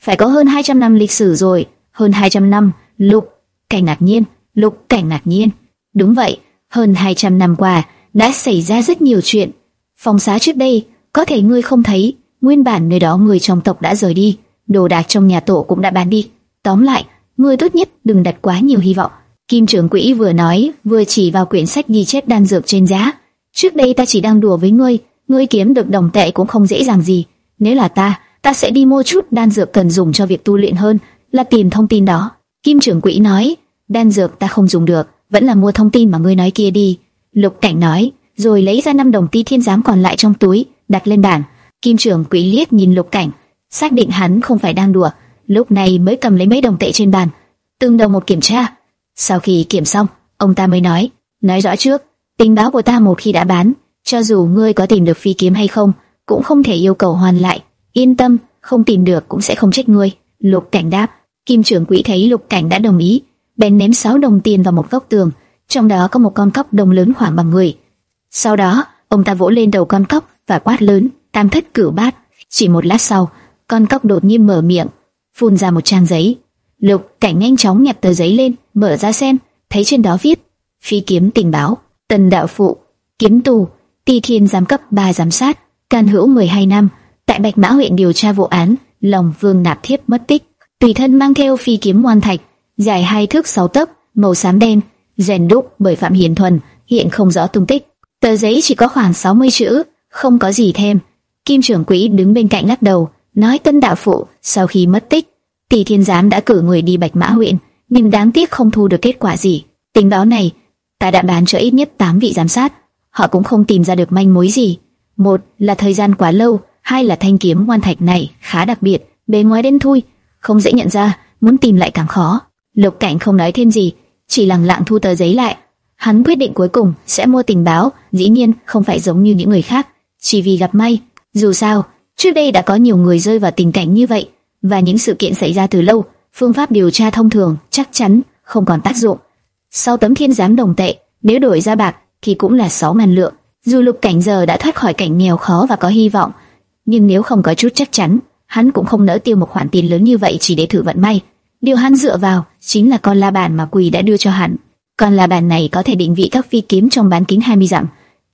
phải có hơn 200 năm lịch sử rồi, hơn 200 năm. Lục Cảnh ngạc nhiên, Lục Cảnh ngạc nhiên. Đúng vậy, hơn 200 năm qua đã xảy ra rất nhiều chuyện. Phòng xá trước đây, có thể ngươi không thấy, nguyên bản nơi đó người trong tộc đã rời đi, đồ đạc trong nhà tổ cũng đã bán đi. Tóm lại, ngươi tốt nhất đừng đặt quá nhiều hy vọng. Kim trưởng quỹ vừa nói, vừa chỉ vào quyển sách ghi chép đan dược trên giá. Trước đây ta chỉ đang đùa với ngươi, ngươi kiếm được đồng tệ cũng không dễ dàng gì. Nếu là ta, ta sẽ đi mua chút đan dược cần dùng cho việc tu luyện hơn, là tìm thông tin đó. Kim trưởng quỹ nói, đan dược ta không dùng được, vẫn là mua thông tin mà ngươi nói kia đi. Lục Cảnh nói, rồi lấy ra năm đồng ti thiên giám còn lại trong túi, đặt lên bàn. Kim trưởng quỹ liếc nhìn Lục Cảnh, xác định hắn không phải đang đùa, lúc này mới cầm lấy mấy đồng tệ trên bàn, từng đồng một kiểm tra. Sau khi kiểm xong, ông ta mới nói, nói rõ trước, tình báo của ta một khi đã bán, cho dù ngươi có tìm được phi kiếm hay không, cũng không thể yêu cầu hoàn lại. Yên tâm, không tìm được cũng sẽ không trách ngươi. Lục Cảnh đáp. Kim trưởng quỹ thấy Lục Cảnh đã đồng ý, bèn ném 6 đồng tiền vào một góc tường, trong đó có một con cóc đồng lớn khoảng bằng người. Sau đó, ông ta vỗ lên đầu con cóc và quát lớn, tam thất cửu bát. Chỉ một lát sau, con cóc đột nhiên mở miệng, phun ra một trang giấy. Lục Cảnh nhanh chóng nhặt tờ giấy lên, mở ra xem, thấy trên đó viết: Phi kiếm tình báo, Tần đạo phụ, kiếm tù, Ti Thiên giám cấp 3 giám sát, can hữu 12 năm, tại Bạch Mã huyện điều tra vụ án, Lòng Vương nạp thiếp mất tích. Tùy thân mang theo phi kiếm ngoan thạch, dài hai thước sáu tấc, màu xám đen, rèn đúc bởi Phạm Hiền Thuần, hiện không rõ tung tích. Tờ giấy chỉ có khoảng 60 chữ, không có gì thêm. Kim trưởng quỹ đứng bên cạnh lắc đầu, nói tân đạo phụ sau khi mất tích, tỷ thiên giám đã cử người đi bạch mã huyện, nhưng đáng tiếc không thu được kết quả gì. Tình báo này, ta đã bán cho ít nhất 8 vị giám sát, họ cũng không tìm ra được manh mối gì. Một là thời gian quá lâu, hai là thanh kiếm ngoan thạch này khá đặc biệt, bề ngoài đen thui, không dễ nhận ra, muốn tìm lại càng khó. Lục Cảnh không nói thêm gì, chỉ lặng lặng thu tờ giấy lại. Hắn quyết định cuối cùng sẽ mua tình báo, dĩ nhiên không phải giống như những người khác, chỉ vì gặp may. Dù sao, Trước đây đã có nhiều người rơi vào tình cảnh như vậy, và những sự kiện xảy ra từ lâu, phương pháp điều tra thông thường chắc chắn không còn tác dụng. Sau tấm thiên giám đồng tệ, nếu đổi ra bạc thì cũng là 6 ngàn lượng. Dù lục cảnh giờ đã thoát khỏi cảnh nghèo khó và có hy vọng, nhưng nếu không có chút chắc chắn, hắn cũng không nỡ tiêu một khoản tiền lớn như vậy chỉ để thử vận may. Điều hắn dựa vào chính là con la bàn mà quỳ đã đưa cho hắn. Con la bàn này có thể định vị các phi kiếm trong bán kính 20 dặm.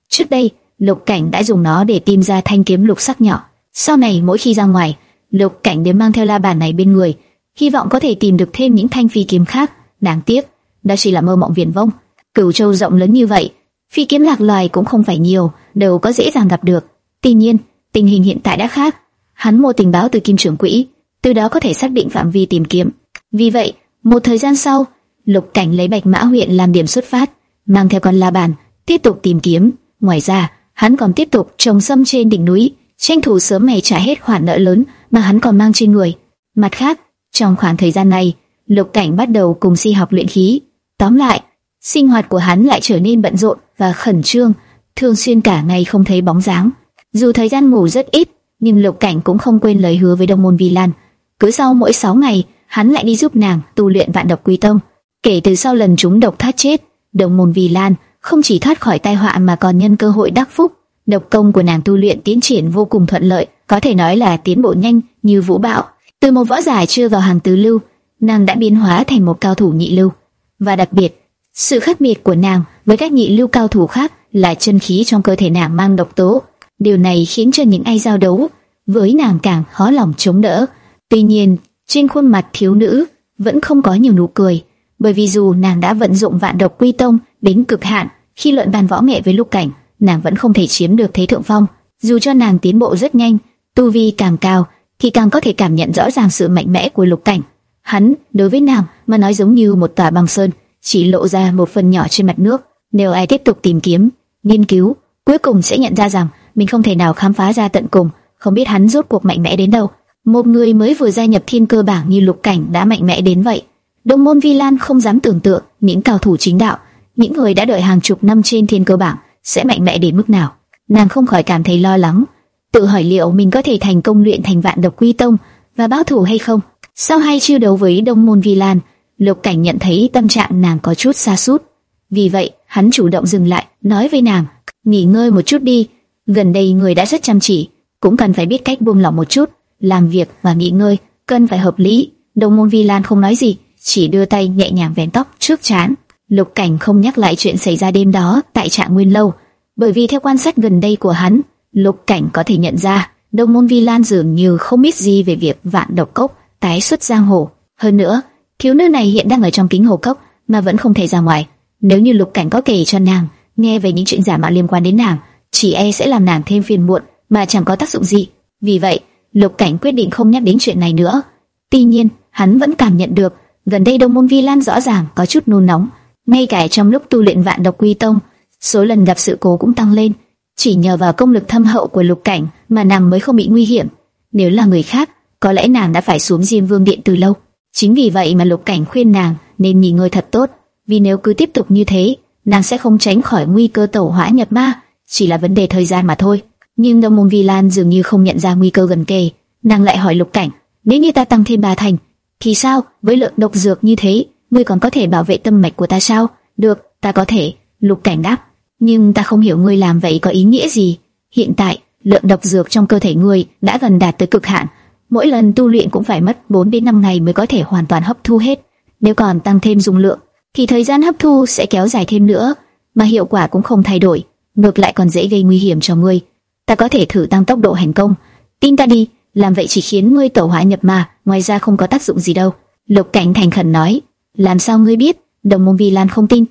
Trước đây, lục cảnh đã dùng nó để tìm ra thanh kiếm lục sắc nhỏ sau này mỗi khi ra ngoài, Lục Cảnh đều mang theo la bàn này bên người, hy vọng có thể tìm được thêm những thanh phi kiếm khác. Đáng tiếc, đó chỉ là mơ mộng viển vông. Cửu Châu rộng lớn như vậy, phi kiếm lạc loài cũng không phải nhiều, đều có dễ dàng gặp được. Tuy nhiên, tình hình hiện tại đã khác. Hắn mua tình báo từ Kim trưởng quỹ, từ đó có thể xác định phạm vi tìm kiếm. Vì vậy, một thời gian sau, Lục Cảnh lấy Bạch Mã huyện làm điểm xuất phát, mang theo con la bàn, tiếp tục tìm kiếm. Ngoài ra, hắn còn tiếp tục trồng sâm trên đỉnh núi, tranh thủ sớm ngày trả hết khoản nợ lớn mà hắn còn mang trên người. Mặt khác, trong khoảng thời gian này, Lục Cảnh bắt đầu cùng Si học luyện khí. Tóm lại, sinh hoạt của hắn lại trở nên bận rộn và khẩn trương, thường xuyên cả ngày không thấy bóng dáng. Dù thời gian ngủ rất ít, nhưng Lục Cảnh cũng không quên lời hứa với Đông Môn Vi Lan. Cứ sau mỗi 6 ngày, hắn lại đi giúp nàng tu luyện vạn độc quy tông. Kể từ sau lần chúng độc thoát chết, Đông Môn Vi Lan không chỉ thoát khỏi tai họa mà còn nhân cơ hội đắc phúc. Độc công của nàng tu luyện tiến triển vô cùng thuận lợi, có thể nói là tiến bộ nhanh như vũ bão. Từ một võ giả chưa vào hàng tứ lưu, nàng đã biến hóa thành một cao thủ nhị lưu. Và đặc biệt, sự khác biệt của nàng với các nhị lưu cao thủ khác là chân khí trong cơ thể nàng mang độc tố. Điều này khiến cho những ai giao đấu với nàng càng khó lòng chống đỡ. Tuy nhiên, trên khuôn mặt thiếu nữ vẫn không có nhiều nụ cười, bởi vì dù nàng đã vận dụng vạn độc quy tông đến cực hạn, khi luận bàn võ nghệ với lục cảnh, nàng vẫn không thể chiếm được thế thượng phong. Dù cho nàng tiến bộ rất nhanh, tu vi càng cao, thì càng có thể cảm nhận rõ ràng sự mạnh mẽ của lục cảnh. Hắn đối với nàng mà nói giống như một tòa băng sơn, chỉ lộ ra một phần nhỏ trên mặt nước. Nếu ai tiếp tục tìm kiếm, nghiên cứu, cuối cùng sẽ nhận ra rằng mình không thể nào khám phá ra tận cùng, không biết hắn rốt cuộc mạnh mẽ đến đâu. Một người mới vừa gia nhập thiên cơ bảng như lục cảnh đã mạnh mẽ đến vậy. Đông môn Vi Lan không dám tưởng tượng những cao thủ chính đạo, những người đã đợi hàng chục năm trên thiên cơ bảng sẽ mạnh mẽ đến mức nào. Nàng không khỏi cảm thấy lo lắng, tự hỏi liệu mình có thể thành công luyện thành vạn độc quy tông và báo thù hay không. Sau hai chiêu đấu với Đông môn Vi Lan, Lục Cảnh nhận thấy tâm trạng nàng có chút xa sút vì vậy hắn chủ động dừng lại, nói với nàng: nghỉ ngơi một chút đi. Gần đây người đã rất chăm chỉ, cũng cần phải biết cách buông lỏng một chút, làm việc và nghỉ ngơi cần phải hợp lý. Đông môn Vi Lan không nói gì, chỉ đưa tay nhẹ nhàng vén tóc trước chán. Lục Cảnh không nhắc lại chuyện xảy ra đêm đó tại Trạng Nguyên lâu, bởi vì theo quan sát gần đây của hắn, Lục Cảnh có thể nhận ra, Đông môn Vi Lan dường như không biết gì về việc vạn độc cốc tái xuất giang hồ. Hơn nữa, thiếu nữ này hiện đang ở trong kính hồ cốc mà vẫn không thể ra ngoài. Nếu như Lục Cảnh có kể cho nàng nghe về những chuyện giả mạo liên quan đến nàng, chỉ e sẽ làm nàng thêm phiền muộn mà chẳng có tác dụng gì. Vì vậy, Lục Cảnh quyết định không nhắc đến chuyện này nữa. Tuy nhiên, hắn vẫn cảm nhận được gần đây Đông Môn Vi Lan rõ ràng có chút nôn nóng, ngay cả trong lúc tu luyện Vạn Độc Quy Tông, số lần gặp sự cố cũng tăng lên. Chỉ nhờ vào công lực thâm hậu của Lục Cảnh mà nàng mới không bị nguy hiểm. Nếu là người khác, có lẽ nàng đã phải xuống Diêm Vương điện từ lâu. Chính vì vậy mà Lục Cảnh khuyên nàng nên nghỉ ngơi thật tốt, vì nếu cứ tiếp tục như thế, nàng sẽ không tránh khỏi nguy cơ tẩu hỏa nhập ma, chỉ là vấn đề thời gian mà thôi. Nhưng Đông Môn Vi Lan dường như không nhận ra nguy cơ gần kề, nàng lại hỏi Lục Cảnh, nếu như ta tăng thêm ba thành, thì sao? Với lượng độc dược như thế, ngươi còn có thể bảo vệ tâm mạch của ta sao? Được, ta có thể. Lục Cảnh đáp, nhưng ta không hiểu ngươi làm vậy có ý nghĩa gì. Hiện tại, lượng độc dược trong cơ thể ngươi đã gần đạt tới cực hạn, mỗi lần tu luyện cũng phải mất 4 đến 5 ngày mới có thể hoàn toàn hấp thu hết. Nếu còn tăng thêm dung lượng, thì thời gian hấp thu sẽ kéo dài thêm nữa, mà hiệu quả cũng không thay đổi, ngược lại còn dễ gây nguy hiểm cho ngươi. Ta có thể thử tăng tốc độ hành công, tin ta đi, làm vậy chỉ khiến ngươi tẩu hỏa nhập ma, ngoài ra không có tác dụng gì đâu. Lục Cảnh thành khẩn nói, làm sao ngươi biết? Đồng môn Vi Lan không tin,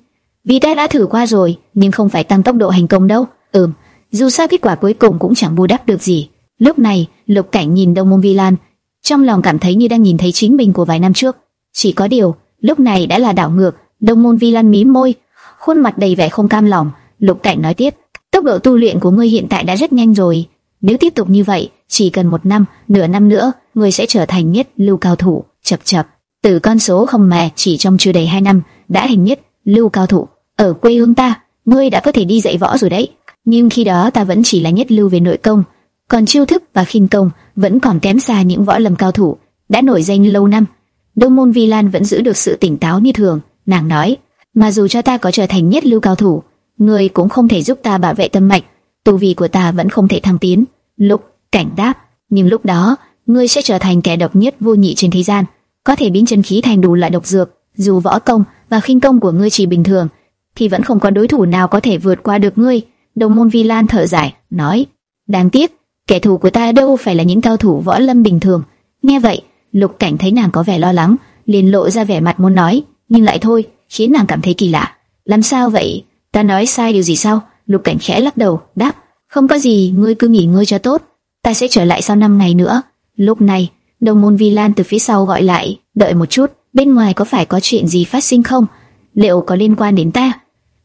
vì ta đã thử qua rồi, nhưng không phải tăng tốc độ hành công đâu. Ừm, dù sao kết quả cuối cùng cũng chẳng bù đắp được gì. Lúc này, Lục Cảnh nhìn Đông Môn Vi Lan, trong lòng cảm thấy như đang nhìn thấy chính mình của vài năm trước. Chỉ có điều, lúc này đã là đảo ngược, Đông Môn Vi Lan mím môi, khuôn mặt đầy vẻ không cam lòng. Lục Cảnh nói tiếp, tốc độ tu luyện của ngươi hiện tại đã rất nhanh rồi. Nếu tiếp tục như vậy, chỉ cần một năm, nửa năm nữa, ngươi sẽ trở thành nhất lưu cao thủ. Chập chập, từ con số không mẹ chỉ trong chưa đầy hai năm đã thành nhất lưu cao thủ ở quê hương ta. Ngươi đã có thể đi dạy võ rồi đấy, nhưng khi đó ta vẫn chỉ là nhất lưu về nội công còn chiêu thức và khinh công vẫn còn kém xa những võ lâm cao thủ đã nổi danh lâu năm. Đông môn Vi Lan vẫn giữ được sự tỉnh táo như thường, nàng nói, mà dù cho ta có trở thành nhất lưu cao thủ, người cũng không thể giúp ta bảo vệ tâm mạch, tu vi của ta vẫn không thể thăng tiến. Lục cảnh đáp, nhưng lúc đó ngươi sẽ trở thành kẻ độc nhất vô nhị trên thế gian, có thể biến chân khí thành đủ loại độc dược. Dù võ công và khinh công của ngươi chỉ bình thường, thì vẫn không có đối thủ nào có thể vượt qua được ngươi. Đồng môn Vi Lan thở dài, nói, đáng tiếc Kẻ thù của ta đâu phải là những cao thủ võ lâm bình thường. Nghe vậy, Lục Cảnh thấy nàng có vẻ lo lắng, liền lộ ra vẻ mặt muốn nói, nhưng lại thôi, khiến nàng cảm thấy kỳ lạ. Làm sao vậy? Ta nói sai điều gì sao? Lục Cảnh khẽ lắc đầu, đáp, không có gì, ngươi cứ nghỉ ngơi cho tốt, ta sẽ trở lại sau năm ngày nữa. Lúc này, Đồng môn Vi Lan từ phía sau gọi lại, đợi một chút, bên ngoài có phải có chuyện gì phát sinh không? Liệu có liên quan đến ta?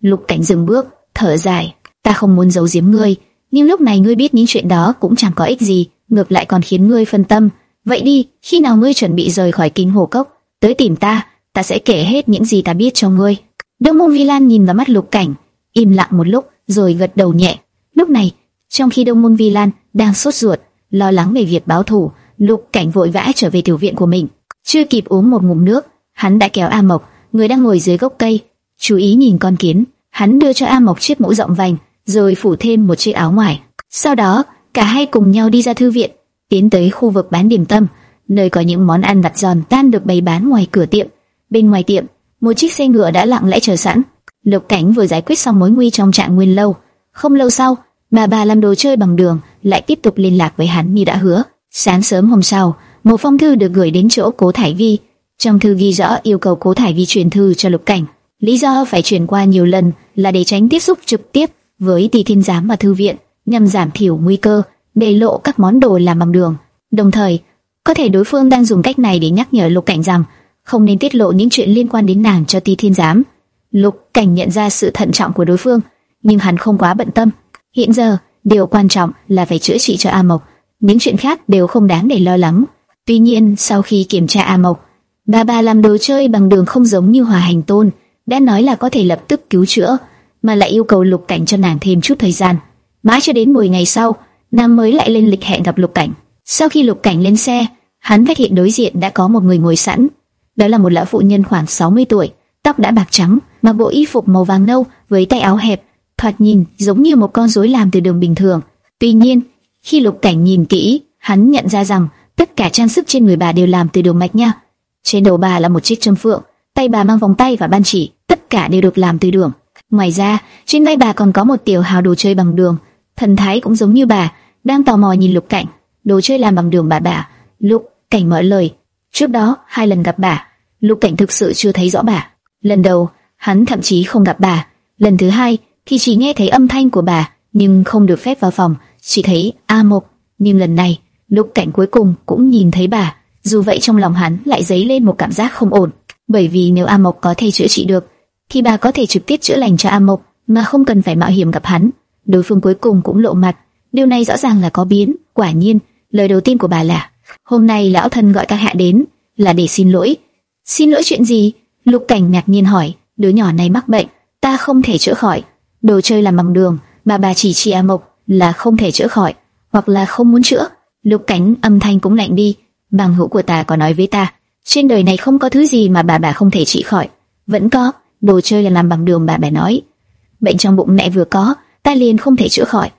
Lục Cảnh dừng bước, thở dài, ta không muốn giấu giếm ngươi, nhưng lúc này ngươi biết những chuyện đó cũng chẳng có ích gì, ngược lại còn khiến ngươi phân tâm. Vậy đi, khi nào ngươi chuẩn bị rời khỏi kinh hồ cốc, tới tìm ta, ta sẽ kể hết những gì ta biết cho ngươi. Đông Môn Vi Lan nhìn vào mắt Lục Cảnh, im lặng một lúc, rồi gật đầu nhẹ. Lúc này, trong khi Đông Môn Vi Lan đang sốt ruột, lo lắng về việc báo thù, Lục Cảnh vội vã trở về tiểu viện của mình. Chưa kịp uống một ngụm nước, hắn đã kéo A Mộc, người đang ngồi dưới gốc cây, chú ý nhìn con kiến. Hắn đưa cho A Mộc chiếc mũ rộng vành, rồi phủ thêm một chiếc áo ngoài. Sau đó, cả hai cùng nhau đi ra thư viện, tiến tới khu vực bán điểm tâm, nơi có những món ăn vặt giòn tan được bày bán ngoài cửa tiệm. Bên ngoài tiệm, một chiếc xe ngựa đã lặng lẽ chờ sẵn. Lục Cảnh vừa giải quyết xong mối nguy trong trạng nguyên lâu, không lâu sau, bà bà làm đồ chơi bằng đường lại tiếp tục liên lạc với hắn như đã hứa. Sáng sớm hôm sau, một phong thư được gửi đến chỗ Cố Thải Vi. Trong thư ghi rõ yêu cầu Cố Thải Vi truyền thư cho Lục Cảnh. Lý do phải chuyển qua nhiều lần là để tránh tiếp xúc trực tiếp với tỷ thiên giám và thư viện, nhằm giảm thiểu nguy cơ để lộ các món đồ làm bằng đường. Đồng thời, có thể đối phương đang dùng cách này để nhắc nhở Lục Cảnh rằng không nên tiết lộ những chuyện liên quan đến nàng cho tỷ thiên giám. Lục Cảnh nhận ra sự thận trọng của đối phương, nhưng hắn không quá bận tâm. Hiện giờ, điều quan trọng là phải chữa trị cho A Mộc, những chuyện khác đều không đáng để lo lắng. Tuy nhiên, sau khi kiểm tra A Mộc, bà bà làm đồ chơi bằng đường không giống như Hòa Hành Tôn, đã nói là có thể lập tức cứu chữa, mà lại yêu cầu Lục Cảnh cho nàng thêm chút thời gian. Mãi cho đến 10 ngày sau, nàng mới lại lên lịch hẹn gặp Lục Cảnh. Sau khi Lục Cảnh lên xe, hắn phát hiện đối diện đã có một người ngồi sẵn. Đó là một lão phụ nhân khoảng 60 tuổi, tóc đã bạc trắng, mặc bộ y phục màu vàng nâu với tay áo hẹp, thoạt nhìn giống như một con rối làm từ đường bình thường. Tuy nhiên, khi Lục Cảnh nhìn kỹ, hắn nhận ra rằng tất cả trang sức trên người bà đều làm từ đường mạch nha. Trên đầu bà là một chiếc châm phượng, tay bà mang vòng tay và ban chỉ, tất cả đều được làm từ đường. Ngoài ra, trên tay bà còn có một tiểu hào đồ chơi bằng đường, thần thái cũng giống như bà, đang tò mò nhìn Lục Cảnh. Đồ chơi làm bằng đường bà bà. Lục Cảnh mở lời. Trước đó hai lần gặp bà, Lục Cảnh thực sự chưa thấy rõ bà. Lần đầu, hắn thậm chí không gặp bà. Lần thứ hai, thì chỉ nghe thấy âm thanh của bà, nhưng không được phép vào phòng, chỉ thấy A Mộc. Nhưng lần này, Lục Cảnh cuối cùng cũng nhìn thấy bà. Dù vậy trong lòng hắn lại dấy lên một cảm giác không ổn, bởi vì nếu A Mộc có thể chữa trị được, thì bà có thể trực tiếp chữa lành cho A Mộc mà không cần phải mạo hiểm gặp hắn. Đối phương cuối cùng cũng lộ mặt, điều này rõ ràng là có biến. Quả nhiên, lời đầu tiên của bà là hôm nay lão thân gọi các hạ đến là để xin lỗi. Xin lỗi chuyện gì? Lục Cảnh ngạc nhiên hỏi. Đứa nhỏ này mắc bệnh, ta không thể chữa khỏi. Đồ chơi làm bằng đường mà bà chỉ chỉ A Mộc là không thể chữa khỏi, hoặc là không muốn chữa. Lục Cảnh âm thanh cũng lạnh đi. Bằng hữu của ta có nói với ta, trên đời này không có thứ gì mà bà bà không thể trị khỏi. Vẫn có, đồ chơi là làm bằng đường bà bà nói. Bệnh trong bụng mẹ vừa có, ta liền không thể chữa khỏi.